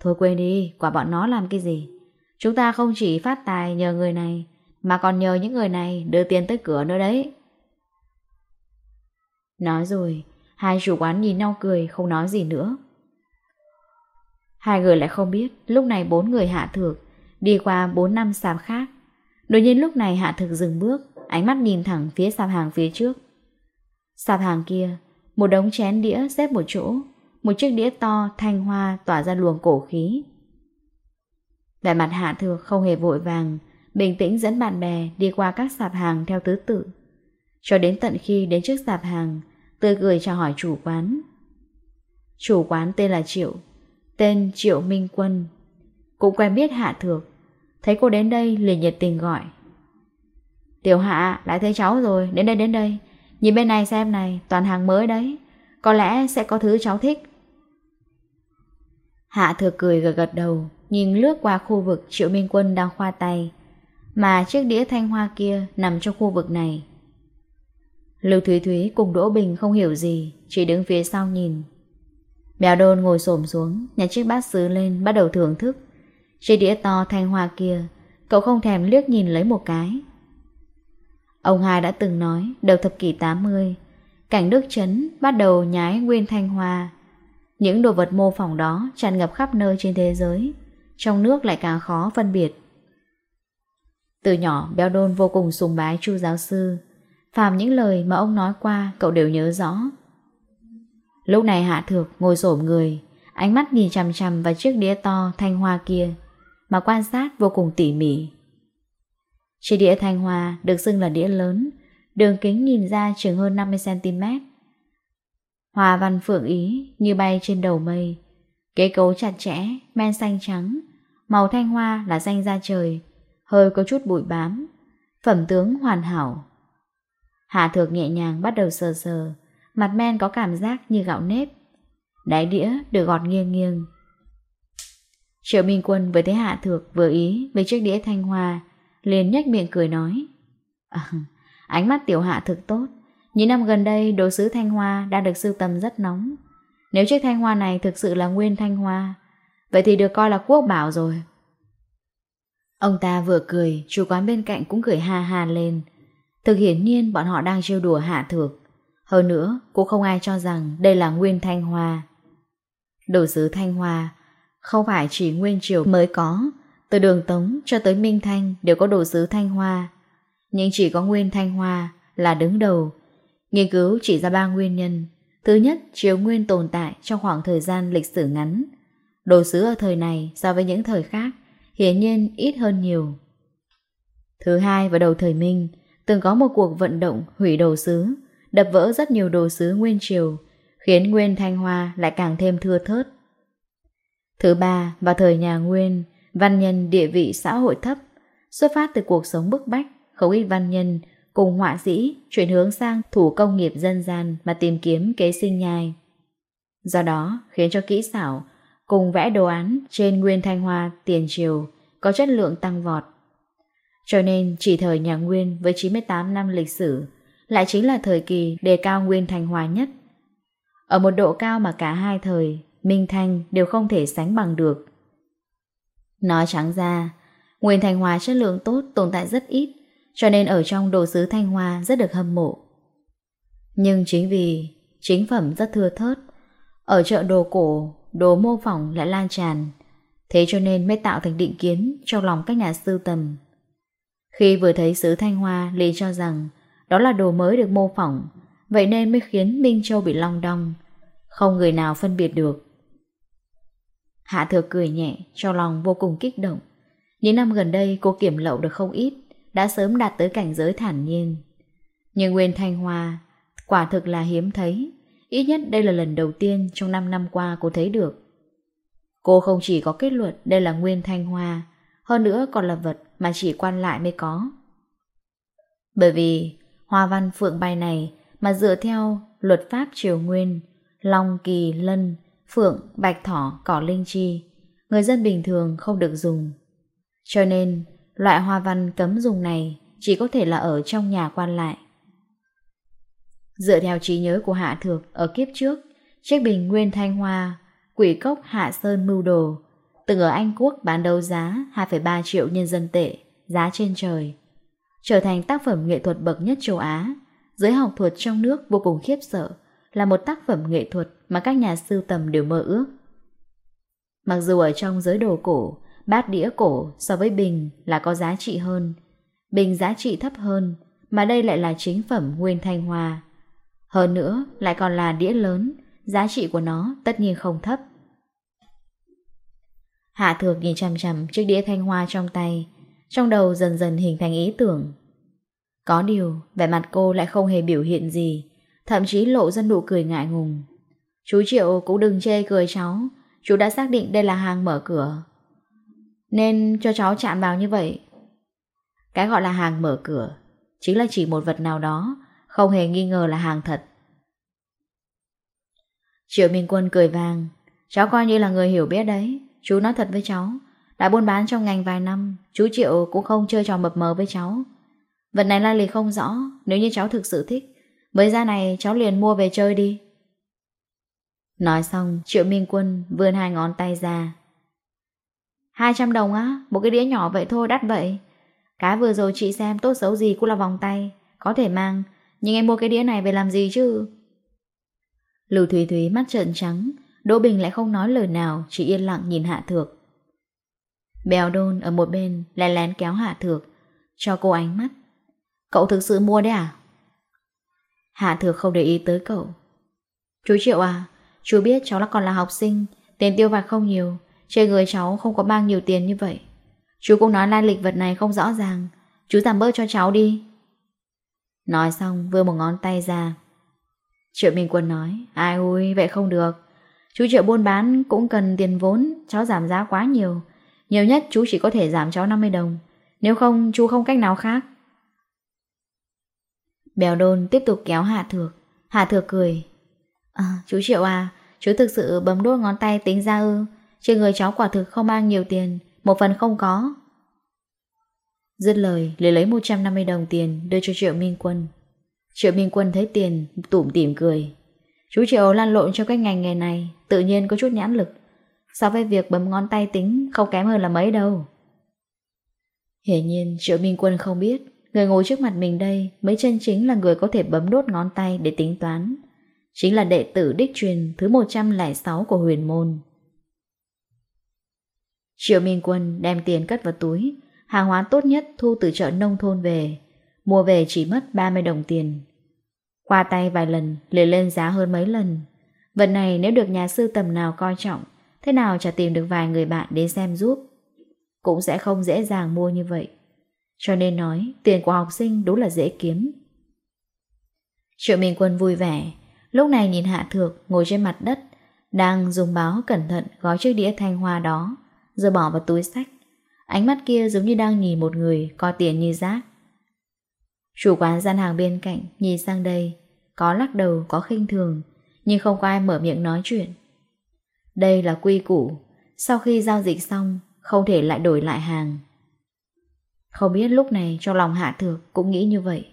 Thôi quên đi, quả bọn nó làm cái gì? Chúng ta không chỉ phát tài nhờ người này, mà còn nhờ những người này đưa tiền tới cửa nữa đấy. Nói rồi, hai chủ quán nhìn nhau cười, không nói gì nữa. Hai người lại không biết, lúc này bốn người hạ thược, đi qua bốn năm sạp khác. Đột nhiên lúc này hạ thực dừng bước, ánh mắt nhìn thẳng phía sạp hàng phía trước. Sạp hàng kia, một đống chén đĩa xếp một chỗ, một chiếc đĩa to thanh hoa tỏa ra luồng cổ khí. Về mặt Hạ Thược không hề vội vàng, bình tĩnh dẫn bạn bè đi qua các sạp hàng theo tứ tự. Cho đến tận khi đến trước sạp hàng, tươi cười chào hỏi chủ quán. Chủ quán tên là Triệu, tên Triệu Minh Quân. Cũng quen biết Hạ Thược, thấy cô đến đây liền nhiệt tình gọi. Tiểu Hạ, lại thấy cháu rồi, đến đây đến đây, Nhìn bên này xem này, toàn hàng mới đấy. Có lẽ sẽ có thứ cháu thích. Hạ thừa cười gật gật đầu, nhìn lướt qua khu vực Triệu Minh Quân đang khoa tay, mà chiếc đĩa thanh hoa kia nằm trong khu vực này. Lưu Thúy Thúy cùng Đỗ Bình không hiểu gì, chỉ đứng phía sau nhìn. bèo đôn ngồi xổm xuống, nhặt chiếc bát sứ lên, bắt đầu thưởng thức. chiếc đĩa to thanh hoa kia, cậu không thèm liếc nhìn lấy một cái. Ông Hai đã từng nói, đầu thập kỷ 80, cảnh Đức Trấn bắt đầu nhái nguyên Thanh Hoa. Những đồ vật mô phỏng đó tràn ngập khắp nơi trên thế giới, trong nước lại càng khó phân biệt. Từ nhỏ, Béo Đôn vô cùng sùng bái chu giáo sư. Phàm những lời mà ông nói qua, cậu đều nhớ rõ. Lúc này Hạ Thược ngồi xổm người, ánh mắt nhìn chằm chằm vào chiếc đĩa to thanh hoa kia, mà quan sát vô cùng tỉ mỉ. Trên đĩa Thanh Hòa được xưng là đĩa lớn, đường kính nhìn ra chừng hơn 50cm. Hòa văn phượng ý như bay trên đầu mây, kết cấu chặt chẽ, men xanh trắng, màu thanh hoa là xanh da trời, hơi có chút bụi bám, phẩm tướng hoàn hảo. Hạ thược nhẹ nhàng bắt đầu sờ sờ, mặt men có cảm giác như gạo nếp. Đáy đĩa được gọt nghiêng nghiêng. Triệu Minh Quân vừa thấy Hạ Thược vừa ý về chiếc đĩa thanh hoa liền nhếch miệng cười nói. À, ánh mắt tiểu hạ thực tốt. Những năm gần đây, đồ sứ Thanh Hoa đang được sưu tầm rất nóng. Nếu chiếc Thanh Hoa này thực sự là nguyên Thanh Hoa, vậy thì được coi là quốc bảo rồi. Ông ta vừa cười, chủ quán bên cạnh cũng cười ha ha lên. Thực hiển nhiên bọn họ đang trêu đùa hạ thược. Hơn nữa, cũng không ai cho rằng đây là nguyên Thanh Hoa. Đồ sứ Thanh Hoa không phải chỉ nguyên triều mới có, từ đường Tống cho tới Minh Thanh đều có đồ sứ Thanh Hoa, nhưng chỉ có nguyên Thanh Hoa là đứng đầu. Nghiên cứu chỉ ra ba nguyên nhân. Thứ nhất, chiếu nguyên tồn tại trong khoảng thời gian lịch sử ngắn. Đồ sứ ở thời này so với những thời khác, hiển nhiên ít hơn nhiều. Thứ hai, vào đầu thời Minh, từng có một cuộc vận động hủy đồ sứ, đập vỡ rất nhiều đồ sứ nguyên triều, khiến nguyên Thanh Hoa lại càng thêm thưa thớt. Thứ ba, vào thời nhà Nguyên, văn nhân địa vị xã hội thấp, xuất phát từ cuộc sống bức bách, không ít văn nhân cùng họa sĩ chuyển hướng sang thủ công nghiệp dân gian mà tìm kiếm kế sinh nhai. Do đó, khiến cho kỹ xảo cùng vẽ đồ án trên nguyên thanh hoa tiền triều có chất lượng tăng vọt. Cho nên chỉ thời nhà Nguyên với 98 năm lịch sử lại chính là thời kỳ đề cao Nguyên Thanh Hoa nhất. Ở một độ cao mà cả hai thời, Minh Thanh đều không thể sánh bằng được, Nói trắng ra, nguyên Thanh Hoa chất lượng tốt tồn tại rất ít, cho nên ở trong đồ sứ Thanh Hoa rất được hâm mộ. Nhưng chính vì chính phẩm rất thưa thớt, ở chợ đồ cổ, đồ mô phỏng lại lan tràn, thế cho nên mới tạo thành định kiến trong lòng các nhà sưu tầm. Khi vừa thấy sứ Thanh Hoa liền cho rằng đó là đồ mới được mô phỏng, vậy nên mới khiến Minh Châu bị long đong. Không người nào phân biệt được Hạ thừa cười nhẹ, trong lòng vô cùng kích động. Những năm gần đây cô kiểm lậu được không ít, đã sớm đạt tới cảnh giới thản nhiên. Nhưng Nguyên Thanh Hoa quả thực là hiếm thấy, ít nhất đây là lần đầu tiên trong 5 năm qua cô thấy được. Cô không chỉ có kết luận đây là Nguyên Thanh Hoa, hơn nữa còn là vật mà chỉ quan lại mới có. Bởi vì hoa văn phượng bay này mà dựa theo luật pháp triều nguyên, long kỳ lân phượng, bạch thỏ, cỏ linh chi, người dân bình thường không được dùng. Cho nên, loại hoa văn cấm dùng này chỉ có thể là ở trong nhà quan lại. Dựa theo trí nhớ của Hạ Thược ở kiếp trước, chiếc bình Nguyên Thanh Hoa, quỷ cốc Hạ Sơn mưu đồ, từng ở Anh Quốc bán đấu giá 2,3 triệu nhân dân tệ, giá trên trời, trở thành tác phẩm nghệ thuật bậc nhất châu Á, giới học thuật trong nước vô cùng khiếp sợ, là một tác phẩm nghệ thuật mà các nhà sưu tầm đều mơ ước. Mặc dù ở trong giới đồ cổ, bát đĩa cổ so với bình là có giá trị hơn, bình giá trị thấp hơn, mà đây lại là chính phẩm nguyên thanh hoa. Hơn nữa, lại còn là đĩa lớn, giá trị của nó tất nhiên không thấp. Hạ thược nhìn chằm chằm chiếc đĩa thanh hoa trong tay, trong đầu dần dần hình thành ý tưởng. Có điều, vẻ mặt cô lại không hề biểu hiện gì, thậm chí lộ ra nụ cười ngại ngùng. Chú Triệu cũng đừng chê cười cháu, chú đã xác định đây là hàng mở cửa. Nên cho cháu chạm vào như vậy. Cái gọi là hàng mở cửa, chính là chỉ một vật nào đó, không hề nghi ngờ là hàng thật. Triệu Minh Quân cười vàng, cháu coi như là người hiểu biết đấy, chú nói thật với cháu. Đã buôn bán trong ngành vài năm, chú Triệu cũng không chơi trò mập mờ với cháu. Vật này lai lịch không rõ, nếu như cháu thực sự thích, mới ra này cháu liền mua về chơi đi. Nói xong, Triệu Minh Quân vươn hai ngón tay ra. 200 đồng á, Một cái đĩa nhỏ vậy thôi, đắt vậy. Cá vừa rồi chị xem tốt xấu gì cũng là vòng tay, Có thể mang. Nhưng em mua cái đĩa này về làm gì chứ? Lưu Thúy Thúy mắt trợn trắng, Đỗ Bình lại không nói lời nào, Chỉ yên lặng nhìn Hạ Thược. Bèo đôn ở một bên, lén lén kéo Hạ Thược, Cho cô ánh mắt. Cậu thực sự mua đấy à? Hạ thừa không để ý tới cậu. Chú Triệu à Chú biết cháu là còn là học sinh, Tiền tiêu vặt không nhiều, Trên người cháu không có mang nhiều tiền như vậy. Chú cũng nói lai lịch vật này không rõ ràng, Chú giảm bớt cho cháu đi. Nói xong, vươn một ngón tay ra. Triệu Minh Quân nói, Ai ui vậy không được. Chú Triệu buôn bán cũng cần tiền vốn, Cháu giảm giá quá nhiều. Nhiều nhất chú chỉ có thể giảm cháu 50 đồng. Nếu không, chú không cách nào khác. Bèo đôn tiếp tục kéo hạ Thược. hạ Thược cười. À, chú Triệu à, chú thực sự bấm đốt ngón tay tính ra ư. Trên người cháu quả thực không mang nhiều tiền, một phần không có. Dứt lời, lấy lấy 150 đồng tiền đưa cho Triệu Minh Quân. Triệu Minh Quân thấy tiền, tủm tỉm cười. Chú Triệu lan lộn cho cái ngành nghề này, tự nhiên có chút nhãn lực. So với việc bấm ngón tay tính, không kém hơn là mấy đâu. Hiển nhiên Triệu Minh Quân không biết Người ngồi trước mặt mình đây mới chân chính là người có thể bấm đốt ngón tay để tính toán. Chính là đệ tử đích truyền thứ 106 của huyền môn. Triệu Minh Quân đem tiền cất vào túi, hàng hóa tốt nhất thu từ chợ nông thôn về, mua về chỉ mất 30 đồng tiền. Qua tay vài lần, liền lên giá hơn mấy lần. Vật này nếu được nhà sư tầm nào coi trọng, thế nào chả tìm được vài người bạn đến xem giúp. Cũng sẽ không dễ dàng mua như vậy. Cho nên nói tiền của học sinh đúng là dễ kiếm. Triệu Minh Quân vui vẻ, lúc này nhìn Hạ Thược ngồi trên mặt đất, đang dùng báo cẩn thận gói chiếc đĩa thanh hoa đó, rồi bỏ vào túi sách. Ánh mắt kia giống như đang nhìn một người có tiền như rác. Chủ quán gian hàng bên cạnh nhìn sang đây, có lắc đầu, có khinh thường, nhưng không có ai mở miệng nói chuyện. Đây là quy củ, sau khi giao dịch xong, không thể lại đổi lại hàng. Không biết lúc này trong lòng Hạ Thược cũng nghĩ như vậy.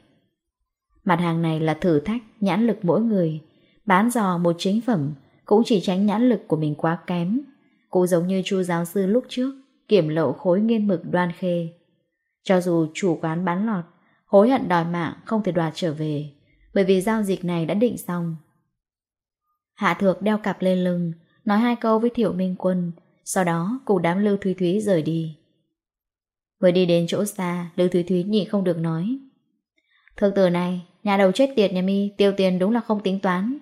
Mặt hàng này là thử thách nhãn lực mỗi người, bán dò một chính phẩm cũng chỉ tránh nhãn lực của mình quá kém. Cũng giống như chu giáo sư lúc trước, kiểm lậu khối nghiên mực đoan khê. Cho dù chủ quán bán lọt, hối hận đòi mạng không thể đoạt trở về, bởi vì giao dịch này đã định xong. Hạ Thược đeo cặp lên lưng, nói hai câu với Thiệu Minh Quân, sau đó cùng đám Lưu Thúy Thúy rời đi vừa đi đến chỗ xa, Lưu Thúy Thúy nhị không được nói. Thượng tử này, Nhà đầu chết tiệt nhà mi, Tiêu tiền đúng là không tính toán.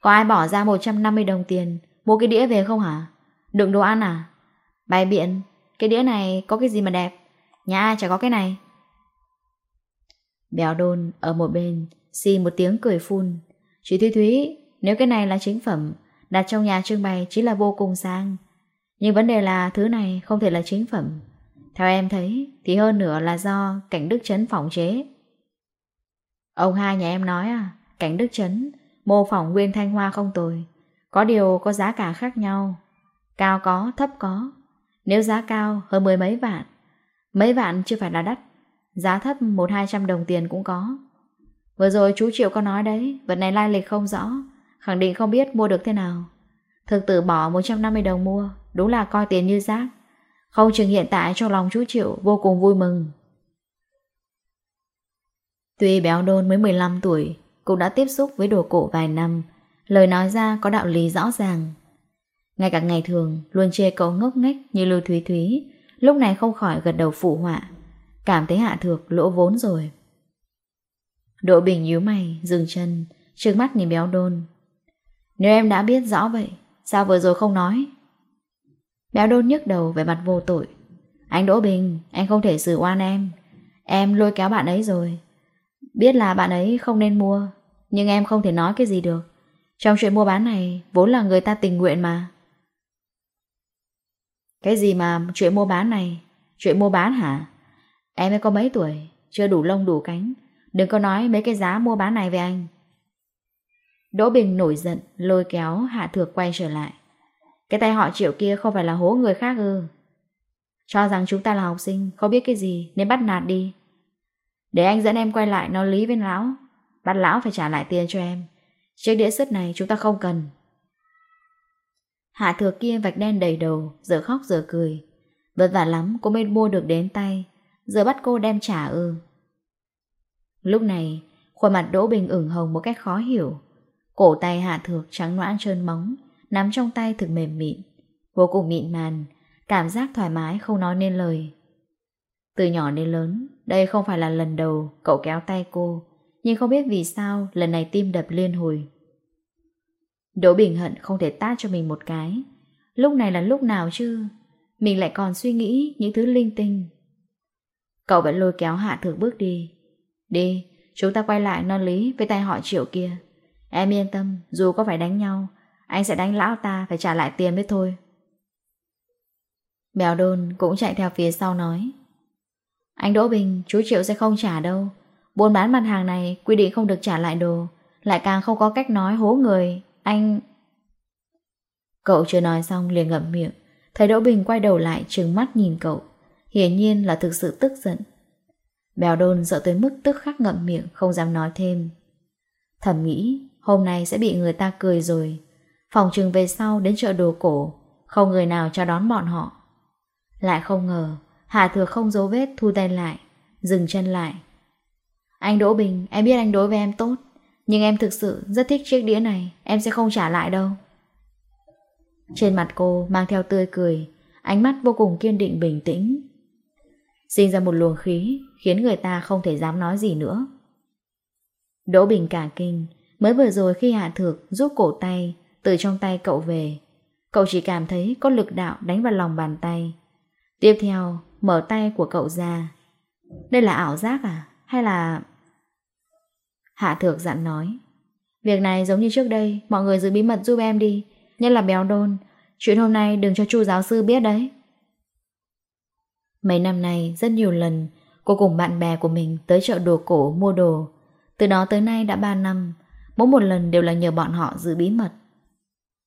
Có ai bỏ ra 150 đồng tiền, Mua cái đĩa về không hả? Đựng đồ ăn à? Bài biện, Cái đĩa này có cái gì mà đẹp? Nhà ai chả có cái này. Béo đôn ở một bên, Xì một tiếng cười phun. Chị Thúy Thúy, Nếu cái này là chính phẩm, Đặt trong nhà trưng bày chính là vô cùng sang. Nhưng vấn đề là thứ này không thể là chính phẩm. Theo em thấy thì hơn nửa là do cảnh Đức chấn phỏng chế. Ông hai nhà em nói à, cảnh Đức chấn mô phỏng Nguyên Thanh Hoa không tồi. Có điều có giá cả khác nhau. Cao có, thấp có. Nếu giá cao hơn mười mấy vạn, mấy vạn chưa phải là đắt. Giá thấp một hai trăm đồng tiền cũng có. Vừa rồi chú Triệu có nói đấy, vật này lai lịch không rõ, khẳng định không biết mua được thế nào. Thực tử bỏ 150 đồng mua, đúng là coi tiền như rác. Không chừng hiện tại trong lòng chú Triệu vô cùng vui mừng. Tuy béo đôn mới 15 tuổi, cũng đã tiếp xúc với đồ cổ vài năm, lời nói ra có đạo lý rõ ràng. Ngay cả ngày thường, luôn chê cậu ngốc nghếch như Lưu Thúy Thúy, lúc này không khỏi gật đầu phụ họa, cảm thấy hạ thược lỗ vốn rồi. Đỗ Bình nhíu mày, dừng chân, trừng mắt nhìn béo đôn. Nếu em đã biết rõ vậy, sao vừa rồi không nói? Béo đôn nhức đầu về mặt vô tội. Anh Đỗ Bình, Anh không thể xử oan em. Em lôi kéo bạn ấy rồi. Biết là bạn ấy không nên mua, Nhưng em không thể nói cái gì được. Trong chuyện mua bán này, Vốn là người ta tình nguyện mà. Cái gì mà chuyện mua bán này? Chuyện mua bán hả? Em ấy có mấy tuổi, Chưa đủ lông đủ cánh. Đừng có nói mấy cái giá mua bán này với anh. Đỗ Bình nổi giận, Lôi kéo Hạ Thược quay trở lại. Cái tay họ triệu kia không phải là hố người khác ư. Cho rằng chúng ta là học sinh, không biết cái gì, nên bắt nạt đi. Để anh dẫn em quay lại nói lý với lão. Bắt lão phải trả lại tiền cho em. Chiếc đĩa sứt này chúng ta không cần. Hạ thừa kia vạch đen đầy đầu, giờ khóc giờ cười. Vất vả lắm cô mới mua được đến tay, giờ bắt cô đem trả ư. Lúc này, khuôn mặt Đỗ Bình ửng hồng một cách khó hiểu. Cổ tay Hạ Thược trắng noãn trơn móng, nắm trong tay thực mềm mịn, vô cùng mịn màn, cảm giác thoải mái không nói nên lời. Từ nhỏ đến lớn, đây không phải là lần đầu cậu kéo tay cô, nhưng không biết vì sao lần này tim đập liên hồi. Đỗ Bình Hận không thể tát cho mình một cái. Lúc này là lúc nào chứ? Mình lại còn suy nghĩ những thứ linh tinh. Cậu vẫn lôi kéo Hạ thượng bước đi. Đi, chúng ta quay lại non lý với tay họ triệu kia. Em yên tâm, dù có phải đánh nhau, anh sẽ đánh lão ta phải trả lại tiền mới thôi. Bèo đôn cũng chạy theo phía sau nói. Anh Đỗ Bình, Chú Triệu sẽ không trả đâu. Buôn bán mặt hàng này quy định không được trả lại đồ. Lại càng không có cách nói hố người. Anh Cậu chưa nói xong liền ngậm miệng. Thấy Đỗ Bình quay đầu lại trừng mắt nhìn cậu. Hiển nhiên là thực sự tức giận. Bèo đôn sợ tới mức tức khắc ngậm miệng, Không dám nói thêm. Thầm nghĩ, hôm nay sẽ bị người ta cười rồi. Phòng trừng về sau đến chợ đồ cổ, không người nào cho đón bọn họ. Lại không ngờ, Hà Thừa không dấu vết thu tay lại, dừng chân lại. Anh Đỗ Bình, em biết anh đối với em tốt, nhưng em thực sự rất thích chiếc đĩa này, em sẽ không trả lại đâu. Trên mặt cô mang theo tươi cười, ánh mắt vô cùng kiên định bình tĩnh. Sinh ra một luồng khí khiến người ta không thể dám nói gì nữa. Đỗ Bình cả kinh, mới vừa rồi khi Hạ Thược giúp cổ tay từ trong tay cậu về. Cậu chỉ cảm thấy có lực đạo đánh vào lòng bàn tay. Tiếp theo, mở tay của cậu ra. Đây là ảo giác à? Hay là... Hạ thược dặn nói. Việc này giống như trước đây, mọi người giữ bí mật giúp em đi. Nhất là béo đôn. Chuyện hôm nay đừng cho chu giáo sư biết đấy. Mấy năm nay, rất nhiều lần, cô cùng bạn bè của mình tới chợ đồ cổ mua đồ. Từ đó tới nay đã 3 năm, mỗi một lần đều là nhờ bọn họ giữ bí mật.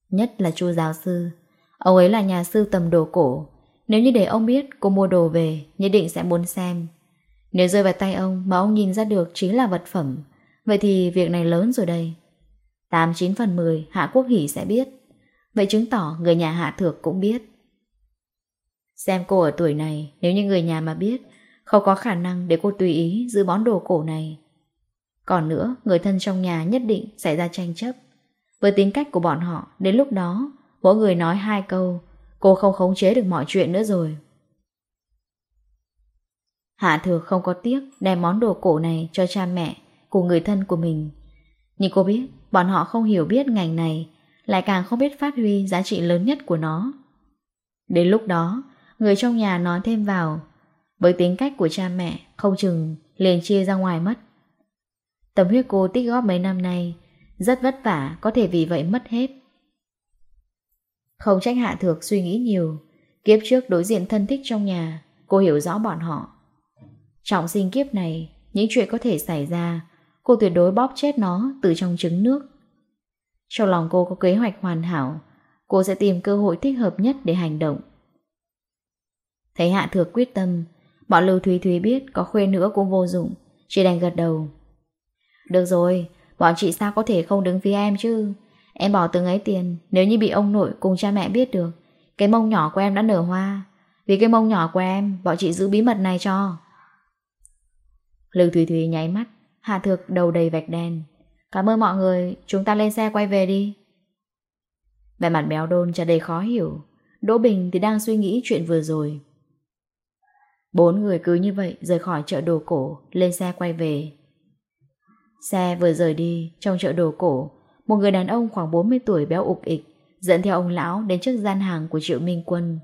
Nhất là chu giáo sư. Ông ấy là nhà sư tầm đồ cổ. Nếu như để ông biết, cô mua đồ về, Nhất định sẽ muốn xem. Nếu rơi vào tay ông mà ông nhìn ra được Chính là vật phẩm, Vậy thì việc này lớn rồi đây. 89 phần 10 Hạ Quốc Hỷ sẽ biết. Vậy chứng tỏ người nhà Hạ Thược cũng biết. Xem cô ở tuổi này, Nếu như người nhà mà biết, Không có khả năng để cô tùy ý giữ món đồ cổ này. Còn nữa, Người thân trong nhà nhất định xảy ra tranh chấp. Với tính cách của bọn họ, đến lúc đó, mỗi người nói hai câu, cô không khống chế được mọi chuyện nữa rồi. Hạ thừa không có tiếc đem món đồ cổ này cho cha mẹ, của người thân của mình. Nhưng cô biết, bọn họ không hiểu biết ngành này, lại càng không biết phát huy giá trị lớn nhất của nó. Đến lúc đó, người trong nhà nói thêm vào, với tính cách của cha mẹ, không chừng liền chia ra ngoài mất. tấm huyết cô tích góp mấy năm nay rất vất vả, có thể vì vậy mất hết. Không trách Hạ Thược suy nghĩ nhiều. Kiếp trước đối diện thân thích trong nhà, cô hiểu rõ bọn họ. Trọng sinh kiếp này, những chuyện có thể xảy ra, cô tuyệt đối bóp chết nó từ trong trứng nước. Trong lòng cô có kế hoạch hoàn hảo, cô sẽ tìm cơ hội thích hợp nhất để hành động. Thấy Hạ Thược quyết tâm, bọn Lưu Thúy Thúy biết có khuyên nữa cũng vô dụng, chỉ đành gật đầu. Được rồi, Bọn chị sao có thể không đứng phía em chứ? Em bỏ từng ấy tiền Nếu như bị ông nội cùng cha mẹ biết được Cái mông nhỏ của em đã nở hoa. Vì cái mông nhỏ của em Bọn chị giữ bí mật này cho. Lưu thủy thủy nháy mắt Hạ Thược đầu đầy vạch đen. Cảm ơn mọi người Chúng ta lên xe quay về đi. Về mặt béo đôn chả đầy khó hiểu. Đỗ Bình thì đang suy nghĩ chuyện vừa rồi. Bốn người cứ như vậy rời khỏi chợ đồ cổ, lên xe quay về. Xe vừa rời đi, trong chợ đồ cổ, một người đàn ông khoảng 40 tuổi béo ục ịch, dẫn theo ông lão đến trước gian hàng của Triệu Minh Quân.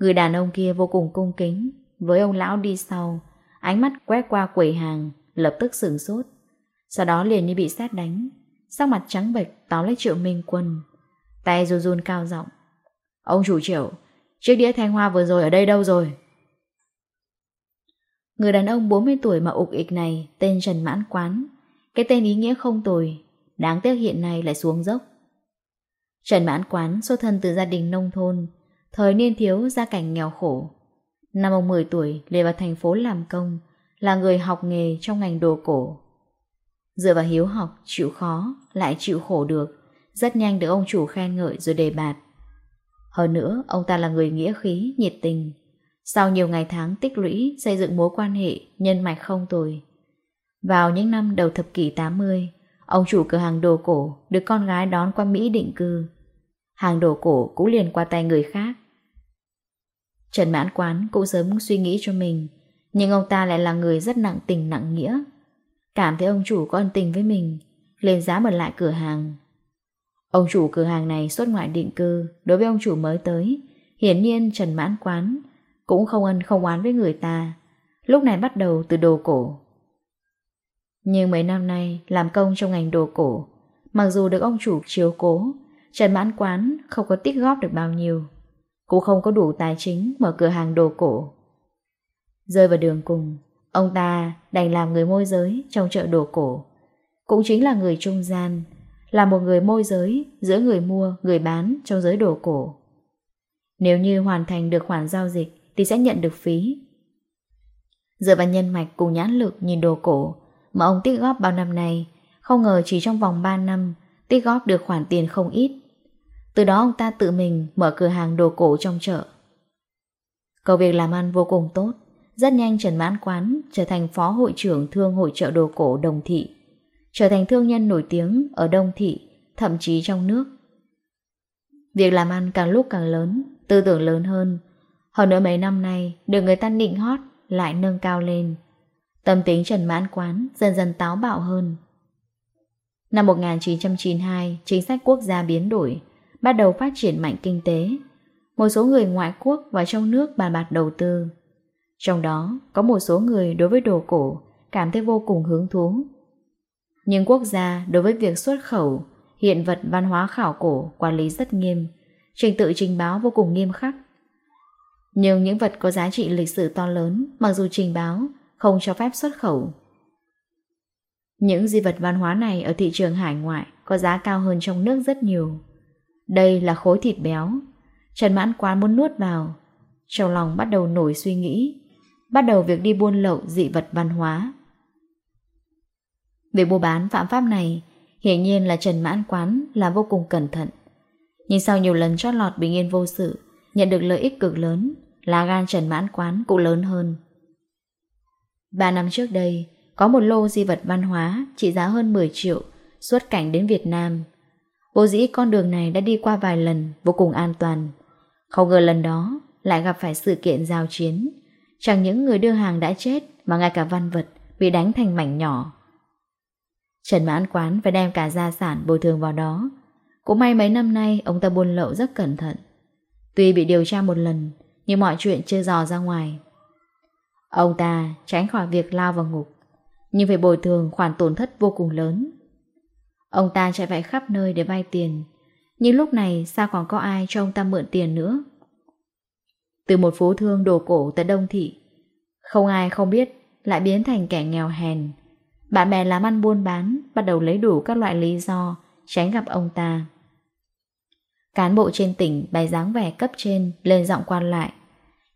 Người đàn ông kia vô cùng cung kính, với ông lão đi sau, ánh mắt quét qua quầy hàng, lập tức sửng sốt. Sau đó liền như bị sát đánh, sắc mặt trắng bệch táo lấy Triệu Minh Quân. Tay run run cao giọng Ông chủ triệu, chiếc đĩa thanh hoa vừa rồi ở đây đâu rồi? Người đàn ông 40 tuổi mà ục ịch này tên Trần Mãn Quán. Cái tên ý nghĩa không tồi, đáng tiếc hiện nay lại xuống dốc. Trần Mãn Quán xuất thân từ gia đình nông thôn, thời niên thiếu gia cảnh nghèo khổ. Năm ông 10 tuổi, lê vào thành phố làm công, là người học nghề trong ngành đồ cổ. Dựa vào hiếu học, chịu khó, lại chịu khổ được, rất nhanh được ông chủ khen ngợi rồi đề bạt. Hơn nữa, ông ta là người nghĩa khí, nhiệt tình, sau nhiều ngày tháng tích lũy xây dựng mối quan hệ, nhân mạch không tồi. Vào những năm đầu thập kỷ 80, ông chủ cửa hàng đồ cổ được con gái đón qua Mỹ định cư. Hàng đồ cổ cũng liền qua tay người khác. Trần Mãn Quán cũng sớm suy nghĩ cho mình, nhưng ông ta lại là người rất nặng tình nặng nghĩa. Cảm thấy ông chủ có ân tình với mình, lên giá mở lại cửa hàng. Ông chủ cửa hàng này xuất ngoại định cư đối với ông chủ mới tới, hiển nhiên Trần Mãn Quán cũng không ân không oán với người ta. Lúc này bắt đầu từ đồ cổ. Nhưng mấy năm nay Làm công trong ngành đồ cổ Mặc dù được ông chủ chiếu cố Trần mãn quán không có tích góp được bao nhiêu Cũng không có đủ tài chính Mở cửa hàng đồ cổ. Rơi vào đường cùng Ông ta đành làm người môi giới Trong chợ đồ cổ. Cũng chính là người trung gian Là một người môi giới giữa người mua, người bán Trong giới đồ cổ. Nếu như hoàn thành được khoản giao dịch thì sẽ nhận được phí. Dựa vào nhân mạch cùng nhãn lực nhìn đồ cổ mà ông tích góp bao năm nay, không ngờ chỉ trong vòng 3 năm tích góp được khoản tiền không ít. Từ đó ông ta tự mình mở cửa hàng đồ cổ trong chợ. Cầu việc làm ăn vô cùng tốt, rất nhanh Trần Mãn Quán trở thành phó hội trưởng thương hội chợ đồ cổ Đồng Thị, trở thành thương nhân nổi tiếng ở Đông Thị, thậm chí trong nước. Việc làm ăn càng lúc càng lớn, tư tưởng lớn hơn, hơn nữa mấy năm nay, được người ta nịnh hót lại nâng cao lên. Tâm tính Trần Mãn Quán dần dần táo bạo hơn. Năm 1992, chính sách quốc gia biến đổi, bắt đầu phát triển mạnh kinh tế. Một số người ngoại quốc và trong nước bàn bạc đầu tư. Trong đó, có một số người đối với đồ cổ cảm thấy vô cùng hứng thú. Nhưng quốc gia đối với việc xuất khẩu, hiện vật văn hóa khảo cổ quản lý rất nghiêm, trình tự trình báo vô cùng nghiêm khắc. Nhưng những vật có giá trị lịch sử to lớn mặc dù trình báo không cho phép xuất khẩu. Những di vật văn hóa này ở thị trường hải ngoại có giá cao hơn trong nước rất nhiều. Đây là khối thịt béo. Trần Mãn quán muốn nuốt vào. Trong lòng bắt đầu nổi suy nghĩ. Bắt đầu việc đi buôn lậu dị vật văn hóa. về mua bán phạm pháp này hiển nhiên là Trần Mãn Quán là vô cùng cẩn thận. Nhưng sau nhiều lần cho lọt bình yên vô sự, nhận được lợi ích cực lớn, lá gan Trần Mãn Quán cũng lớn hơn. Ba năm trước đây, có một lô di vật văn hóa trị giá hơn 10 triệu xuất cảnh đến Việt Nam. Vô dĩ con đường này đã đi qua vài lần vô cùng an toàn. Không ngờ lần đó lại gặp phải sự kiện giao chiến. Chẳng những người đưa hàng đã chết mà ngay cả văn vật bị đánh thành mảnh nhỏ. Trần Mãn Quán phải đem cả gia sản bồi thường vào đó. Cũng may mấy năm nay ông ta buôn lậu rất cẩn thận. Tuy bị điều tra một lần, nhưng mọi chuyện chưa dò ra ngoài. Ông ta tránh khỏi việc lao vào ngục, nhưng phải bồi thường khoản tổn thất vô cùng lớn. Ông ta chạy vạy khắp nơi để vay tiền, nhưng lúc này sao còn có ai cho ông ta mượn tiền nữa? Từ một phố thương đồ cổ tới đông thị, không ai không biết lại biến thành kẻ nghèo hèn. Bạn bè làm ăn buôn bán bắt đầu lấy đủ các loại lý do tránh gặp ông ta. Cán bộ trên tỉnh bày dáng vẻ cấp trên lên giọng quan lại.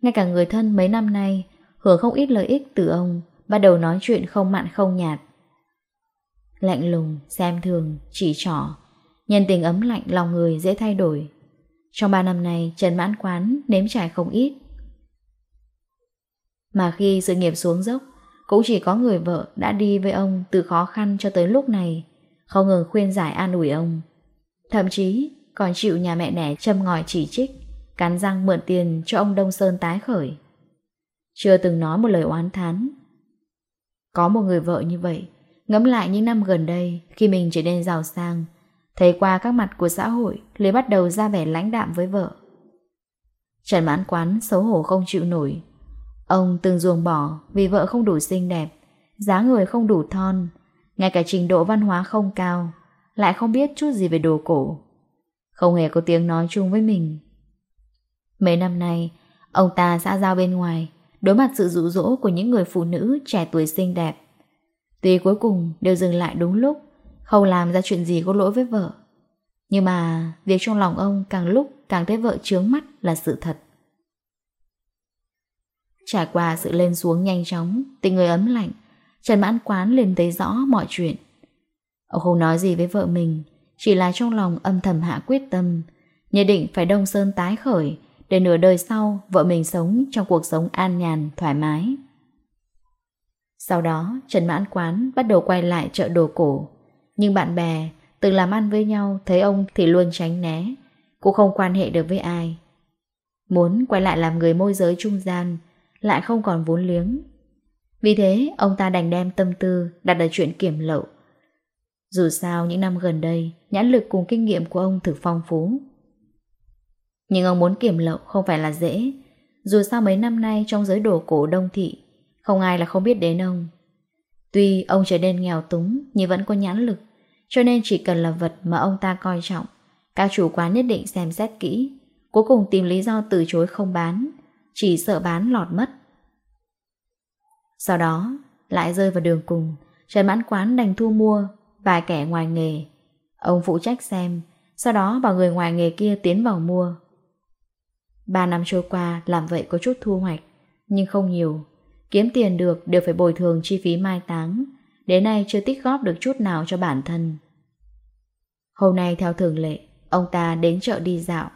Ngay cả người thân mấy năm nay hưởng không ít lợi ích từ ông bắt đầu nói chuyện không mặn không nhạt. Lạnh lùng, xem thường, chỉ trỏ. Nhân tình ấm lạnh lòng người dễ thay đổi. Trong 3 năm này Trần Mãn Quán nếm trải không ít. Mà khi sự nghiệp xuống dốc cũng chỉ có người vợ đã đi với ông từ khó khăn cho tới lúc này, không ngừng khuyên giải an ủi ông. Thậm chí, còn chịu nhà mẹ đẻ châm ngòi chỉ trích, cắn răng mượn tiền cho ông Đông Sơn tái khởi. Chưa từng nói một lời oán thán. Có một người vợ như vậy, ngẫm lại những năm gần đây khi mình trở nên giàu sang, thấy qua các mặt của xã hội, lấy bắt đầu ra vẻ lãnh đạm với vợ. Trần mãn quán xấu hổ không chịu nổi. Ông từng ruồng bỏ vì vợ không đủ xinh đẹp, giá người không đủ thon, ngay cả trình độ văn hóa không cao, lại không biết chút gì về đồ cổ không hề có tiếng nói chung với mình. Mấy năm nay, ông ta xã giao bên ngoài, đối mặt sự dụ dỗ của những người phụ nữ trẻ tuổi xinh đẹp. Tuy cuối cùng đều dừng lại đúng lúc, không làm ra chuyện gì có lỗi với vợ. Nhưng mà việc trong lòng ông càng lúc càng thấy vợ trướng mắt là sự thật. Trải qua sự lên xuống nhanh chóng, tình người ấm lạnh, Trần Mãn Quán liền thấy rõ mọi chuyện. Ông không nói gì với vợ mình, chỉ là trong lòng âm thầm hạ quyết tâm, nhất định phải đông sơn tái khởi, để nửa đời sau vợ mình sống trong cuộc sống an nhàn, thoải mái. Sau đó, Trần Mãn Quán bắt đầu quay lại chợ đồ cổ. Nhưng bạn bè từng làm ăn với nhau thấy ông thì luôn tránh né, cũng không quan hệ được với ai. Muốn quay lại làm người môi giới trung gian, lại không còn vốn liếng. Vì thế, ông ta đành đem tâm tư đặt ở chuyện kiểm lậu. Dù sao những năm gần đây, nhãn lực cùng kinh nghiệm của ông thực phong phú. Nhưng ông muốn kiểm lậu không phải là dễ. Dù sao mấy năm nay trong giới đồ cổ đông thị, không ai là không biết đến ông. Tuy ông trở nên nghèo túng nhưng vẫn có nhãn lực, cho nên chỉ cần là vật mà ông ta coi trọng, các chủ quán nhất định xem xét kỹ, cuối cùng tìm lý do từ chối không bán, chỉ sợ bán lọt mất. Sau đó, lại rơi vào đường cùng, Trần Mãn Quán đành thu mua và kẻ ngoài nghề. Ông phụ trách xem, sau đó bảo người ngoài nghề kia tiến vào mua. Ba năm trôi qua làm vậy có chút thu hoạch, nhưng không nhiều. Kiếm tiền được đều phải bồi thường chi phí mai táng, đến nay chưa tích góp được chút nào cho bản thân. Hôm nay theo thường lệ, ông ta đến chợ đi dạo.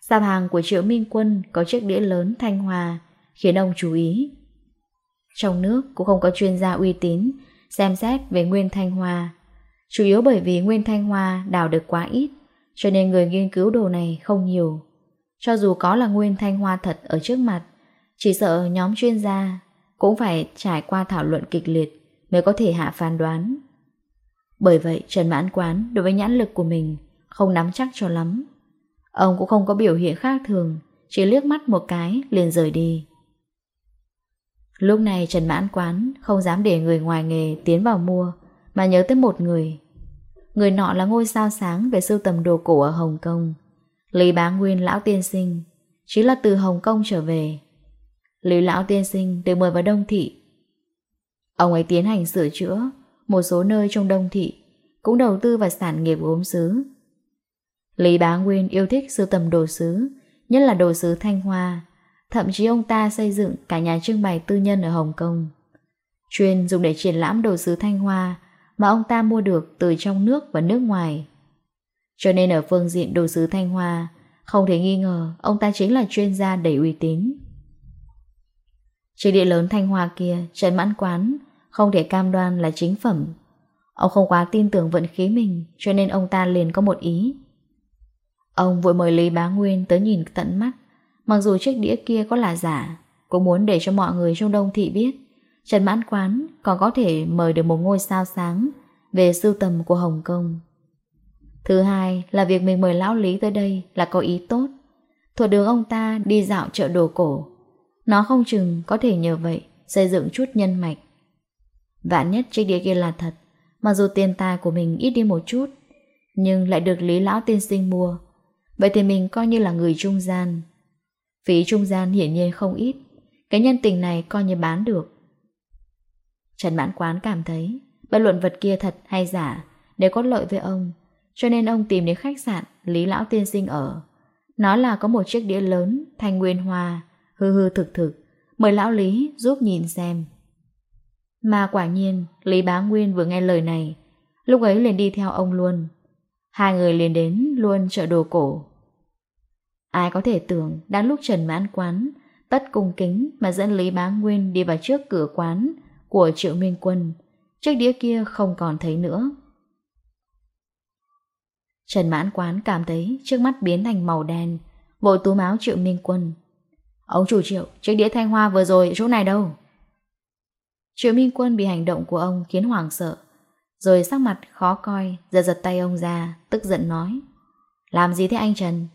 Sạp hàng của Triệu Minh Quân có chiếc đĩa lớn thanh hoa, khiến ông chú ý. Trong nước cũng không có chuyên gia uy tín, xem xét về nguyên thanh hoa chủ yếu bởi vì nguyên thanh hoa đào được quá ít, cho nên người nghiên cứu đồ này không nhiều. Cho dù có là nguyên thanh hoa thật ở trước mặt, chỉ sợ nhóm chuyên gia cũng phải trải qua thảo luận kịch liệt mới có thể hạ phán đoán. Bởi vậy Trần Mãn Quán đối với nhãn lực của mình không nắm chắc cho lắm. Ông cũng không có biểu hiện khác thường, chỉ liếc mắt một cái liền rời đi. Lúc này Trần Mãn Quán không dám để người ngoài nghề tiến vào mua, mà nhớ tới một người. Người nọ là ngôi sao sáng về sưu tầm đồ cổ ở Hồng Kông. Lý Bá Nguyên Lão Tiên Sinh, chính là từ Hồng Kông trở về. Lý Lão Tiên Sinh được mời vào Đông Thị. Ông ấy tiến hành sửa chữa một số nơi trong Đông Thị, cũng đầu tư vào sản nghiệp gốm xứ. Lý Bá Nguyên yêu thích sưu tầm đồ sứ, nhất là đồ sứ Thanh Hoa. Thậm chí ông ta xây dựng cả nhà trưng bày tư nhân ở Hồng Kông. Chuyên dùng để triển lãm đồ sứ Thanh Hoa mà ông ta mua được từ trong nước và nước ngoài. Cho nên ở phương diện đồ sứ Thanh Hoa, không thể nghi ngờ ông ta chính là chuyên gia đầy uy tín. Trên địa lớn Thanh Hoa kia, Trần Mãn Quán không thể cam đoan là chính phẩm. Ông không quá tin tưởng vận khí mình, cho nên ông ta liền có một ý. Ông vội mời Lý Bá Nguyên tới nhìn tận mắt, mặc dù chiếc đĩa kia có là giả, cũng muốn để cho mọi người trong đông thị biết. Trần Mãn Quán còn có thể mời được một ngôi sao sáng về sưu tầm của Hồng Kông. Thứ hai là việc mình mời Lão Lý tới đây là có ý tốt. Thuộc đường ông ta đi dạo chợ đồ cổ. Nó không chừng có thể nhờ vậy xây dựng chút nhân mạch. Vạn nhất chiếc đĩa kia là thật, mặc dù tiền tài của mình ít đi một chút, nhưng lại được Lý Lão tiên sinh mua. Vậy thì mình coi như là người trung gian. Phí trung gian hiển nhiên không ít, cái nhân tình này coi như bán được. Trần Mãn Quán cảm thấy bất luận vật kia thật hay giả đều có lợi với ông, cho nên ông tìm đến khách sạn Lý Lão Tiên Sinh ở. Nó là có một chiếc đĩa lớn, thanh nguyên hoa, hư hư thực thực, mời Lão Lý giúp nhìn xem. Mà quả nhiên, Lý Bá Nguyên vừa nghe lời này, lúc ấy liền đi theo ông luôn. Hai người liền đến luôn chợ đồ cổ. Ai có thể tưởng, đang lúc Trần Mãn Quán, tất cung kính mà dẫn Lý Bá Nguyên đi vào trước cửa quán, của Triệu Minh Quân, chiếc đĩa kia không còn thấy nữa. Trần Mãn Quán cảm thấy trước mắt biến thành màu đen, vội túm áo Triệu Minh Quân. Ông chủ Triệu, chiếc đĩa thanh hoa vừa rồi chỗ này đâu? Triệu Minh Quân bị hành động của ông khiến hoảng sợ, rồi sắc mặt khó coi, giật giật tay ông ra, tức giận nói. Làm gì thế anh Trần?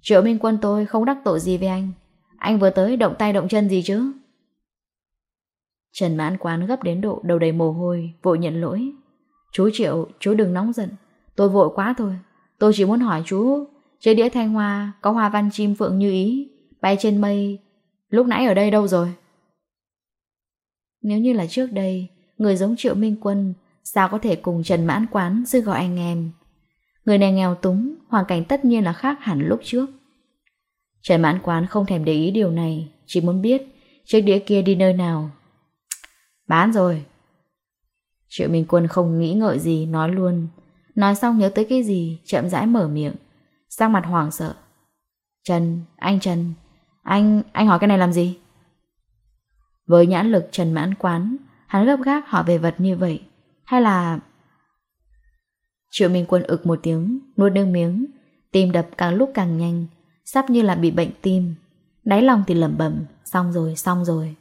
Triệu Minh Quân tôi không đắc tội gì với anh. Anh vừa tới động tay động chân gì chứ? Trần mãn quán gấp đến độ đầu đầy mồ hôi, vội nhận lỗi. Chú Triệu, chú đừng nóng giận. Tôi vội quá thôi. Tôi chỉ muốn hỏi chú, trên đĩa thanh hoa có hoa văn chim phượng như ý, bay trên mây, lúc nãy ở đây đâu rồi? Nếu như là trước đây, người giống Triệu Minh Quân sao có thể cùng Trần Mãn Quán sư gọi anh em. Người này nghèo túng, hoàn cảnh tất nhiên là khác hẳn lúc trước. Trần Mãn Quán không thèm để ý điều này, chỉ muốn biết chiếc đĩa kia đi nơi nào Bán rồi. Triệu Minh Quân không nghĩ ngợi gì, nói luôn. Nói xong nhớ tới cái gì, chậm rãi mở miệng. Sang mặt hoảng sợ. Trần, anh Trần, anh, anh hỏi cái này làm gì? Với nhãn lực Trần mãn quán, hắn gấp gáp hỏi về vật như vậy. Hay là... Triệu Minh Quân ực một tiếng, nuốt nước miếng, tim đập càng lúc càng nhanh, sắp như là bị bệnh tim. Đáy lòng thì lẩm bẩm, xong rồi, xong rồi.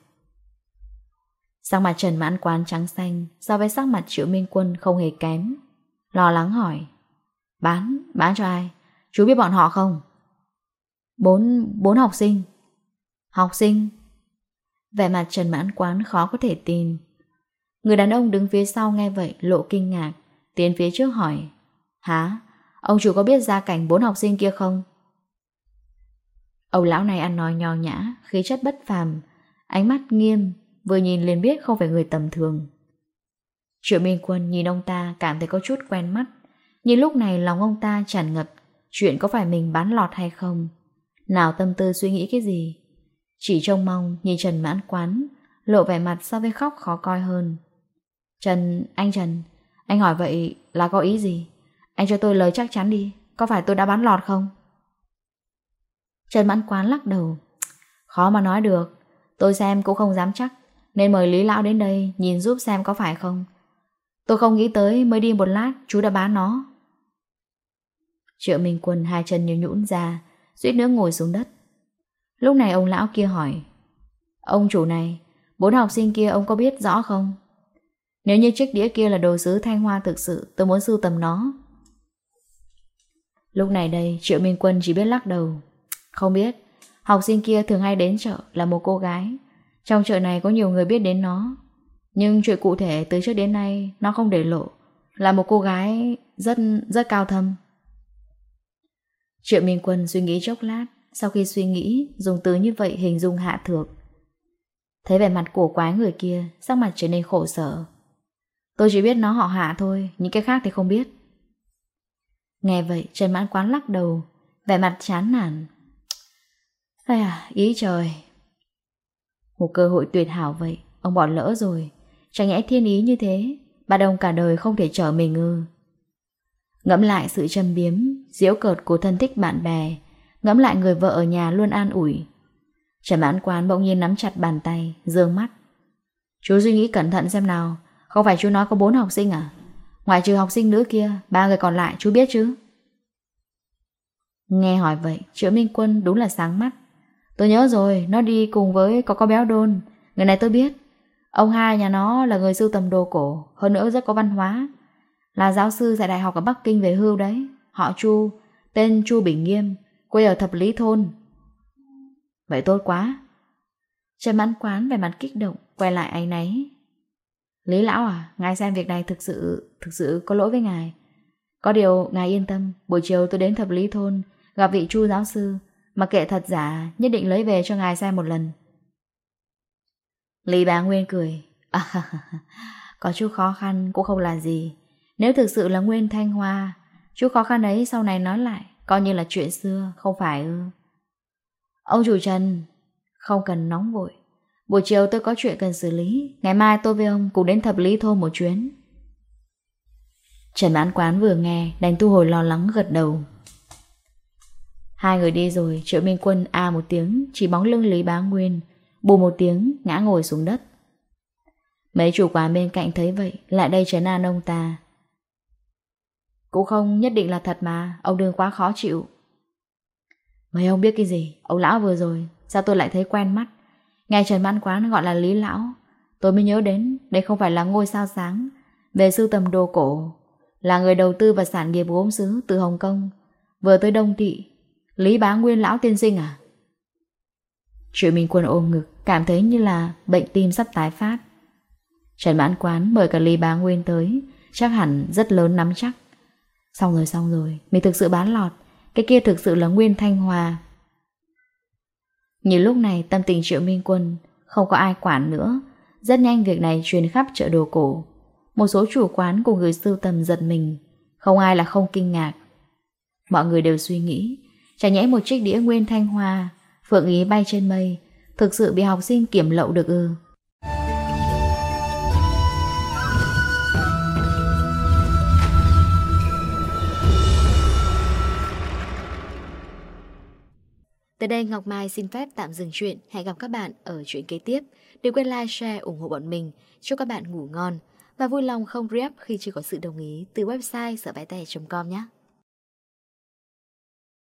Sắc mặt Trần Mãn Quán trắng xanh so với sắc mặt Triệu Minh Quân không hề kém. Lo lắng hỏi. Bán, bán cho ai? Chú biết bọn họ không? Bốn, bốn học sinh. Học sinh? Vẻ mặt Trần Mãn Quán khó có thể tin. Người đàn ông đứng phía sau nghe vậy lộ kinh ngạc, tiến phía trước hỏi. Hả? Ông chủ có biết gia cảnh bốn học sinh kia không? Ông lão này ăn nói nhò nhã, khí chất bất phàm, ánh mắt nghiêm, Vừa nhìn liền biết không phải người tầm thường. Triệu Minh Quân nhìn ông ta cảm thấy có chút quen mắt. Nhưng lúc này lòng ông ta tràn ngập Chuyện có phải mình bán lọt hay không. Nào tâm tư suy nghĩ cái gì? Chỉ trông mong nhìn Trần mãn quán Lộ vẻ mặt so với khóc khó coi hơn. Trần, anh Trần Anh hỏi vậy là có ý gì? Anh cho tôi lời chắc chắn đi Có phải tôi đã bán lọt không? Trần mãn quán lắc đầu. Khó mà nói được Tôi xem cũng không dám chắc. Nên mời Lý Lão đến đây Nhìn giúp xem có phải không? Tôi không nghĩ tới mới đi một lát Chú đã bán nó. Triệu Minh Quân hai chân như nhũn ra, Suýt nữa ngồi xuống đất. Lúc này ông lão kia hỏi, Ông chủ này, Bốn học sinh kia ông có biết rõ không? Nếu như chiếc đĩa kia là đồ sứ thanh hoa thực sự, Tôi muốn sưu tầm nó. Lúc này đây, Triệu Minh Quân chỉ biết lắc đầu, Không biết, Học sinh kia thường hay đến chợ là một cô gái. Trong chợ này có nhiều người biết đến nó. Nhưng chuyện cụ thể từ trước đến nay Nó không để lộ. Là một cô gái rất rất cao thâm. Triệu Minh Quân suy nghĩ chốc lát. Sau khi suy nghĩ Dùng từ như vậy hình dung hạ thược. Thấy vẻ mặt của quái người kia Sắc mặt trở nên khổ sở. Tôi chỉ biết nó họ hạ thôi Những cái khác thì không biết. Nghe vậy Trần Mãn Quán lắc đầu. Vẻ mặt chán nản. Ây à, ý trời. Một cơ hội tuyệt hảo vậy. Ông bỏ lỡ rồi. Chẳng nhẽ thiên ý như thế Bà Đông cả đời không thể trở mình ngư Ngẫm lại sự châm biếm, Diễu cợt của thân thích bạn bè, Ngẫm lại người vợ ở nhà luôn an ủi. Trần mãn quán bỗng nhiên nắm chặt bàn tay, Dương mắt. Chú suy nghĩ cẩn thận xem nào, Không phải chú nói có bốn học sinh à? Ngoài trừ học sinh nữ kia, ba người còn lại chú biết chứ? Nghe hỏi vậy, Triệu Minh Quân đúng là sáng mắt. Tôi nhớ rồi, nó đi cùng với có có béo đôn. Người này tôi biết. Ông hai nhà nó là người sưu tầm đồ cổ, hơn nữa rất có văn hóa. Là giáo sư dạy đại học ở Bắc Kinh về hưu đấy. Họ Chu, tên Chu Bình Nghiêm, quê ở Thập Lý Thôn. Vậy tốt quá. Trần Mãn Quán về mặt kích động, quay lại anh ấy. Lý Lão à, ngài xem việc này thực sự, thực sự có lỗi với ngài. Có điều, ngài yên tâm, buổi chiều tôi đến Thập Lý Thôn, gặp vị Chu giáo sư, mà kệ thật giả Nhất định lấy về cho ngài xem một lần. Lý bá Nguyên cười. À, Có chút khó khăn cũng không là gì. Nếu thực sự là Nguyên Thanh Hoa chú khó khăn ấy sau này nói lại Coi như là chuyện xưa Không phải ư? Ông chủ Trần Không cần nóng vội. Buổi chiều tôi có chuyện cần xử lý Ngày mai tôi với ông cùng đến thập lý thôn một chuyến. Trần bán quán vừa nghe Đành thu hồi lo lắng gật đầu. Hai người đi rồi, triệu minh quân a một tiếng, chỉ bóng lưng Lý Bá Nguyên, bù một tiếng, ngã ngồi xuống đất. Mấy chủ quán bên cạnh thấy vậy, lại đây trấn an ông ta. Cũng không nhất định là thật mà, ông đừng quá khó chịu. Mấy ông biết cái gì, ông lão vừa rồi, sao tôi lại thấy quen mắt. Nghe Trần Mãn Quán gọi là Lý Lão, tôi mới nhớ đến, đây không phải là ngôi sao sáng, về sưu tầm đồ cổ, là người đầu tư và sản nghiệp gốm xứ từ Hồng Kông, vừa tới Đông Thị Lý bá nguyên lão tiên sinh à? Triệu Minh Quân ôm ngực, cảm thấy như là bệnh tim sắp tái phát. Trần Mãn Quán mời cả Lý bá nguyên tới, chắc hẳn rất lớn nắm chắc. Xong rồi xong rồi, mình thực sự bán lọt, cái kia thực sự là Nguyên Thanh Hòa. Như lúc này tâm tình Triệu Minh Quân không có ai quản nữa, rất nhanh việc này truyền khắp chợ đồ cổ. Một số chủ quán của người sưu tầm giật mình, không ai là không kinh ngạc. Mọi người đều suy nghĩ, Chả nhẽ một chiếc đĩa nguyên thanh hòa Phượng ý bay trên mây Thực sự bị học sinh kiểm lậu được ư Tới đây Ngọc Mai xin phép tạm dừng chuyện. Hẹn gặp các bạn ở chuyện kế tiếp. Đừng quên like, share, ủng hộ bọn mình. Chúc các bạn ngủ ngon. Và vui lòng không rep khi chưa có sự đồng ý từ website sởbáitè.com nhé.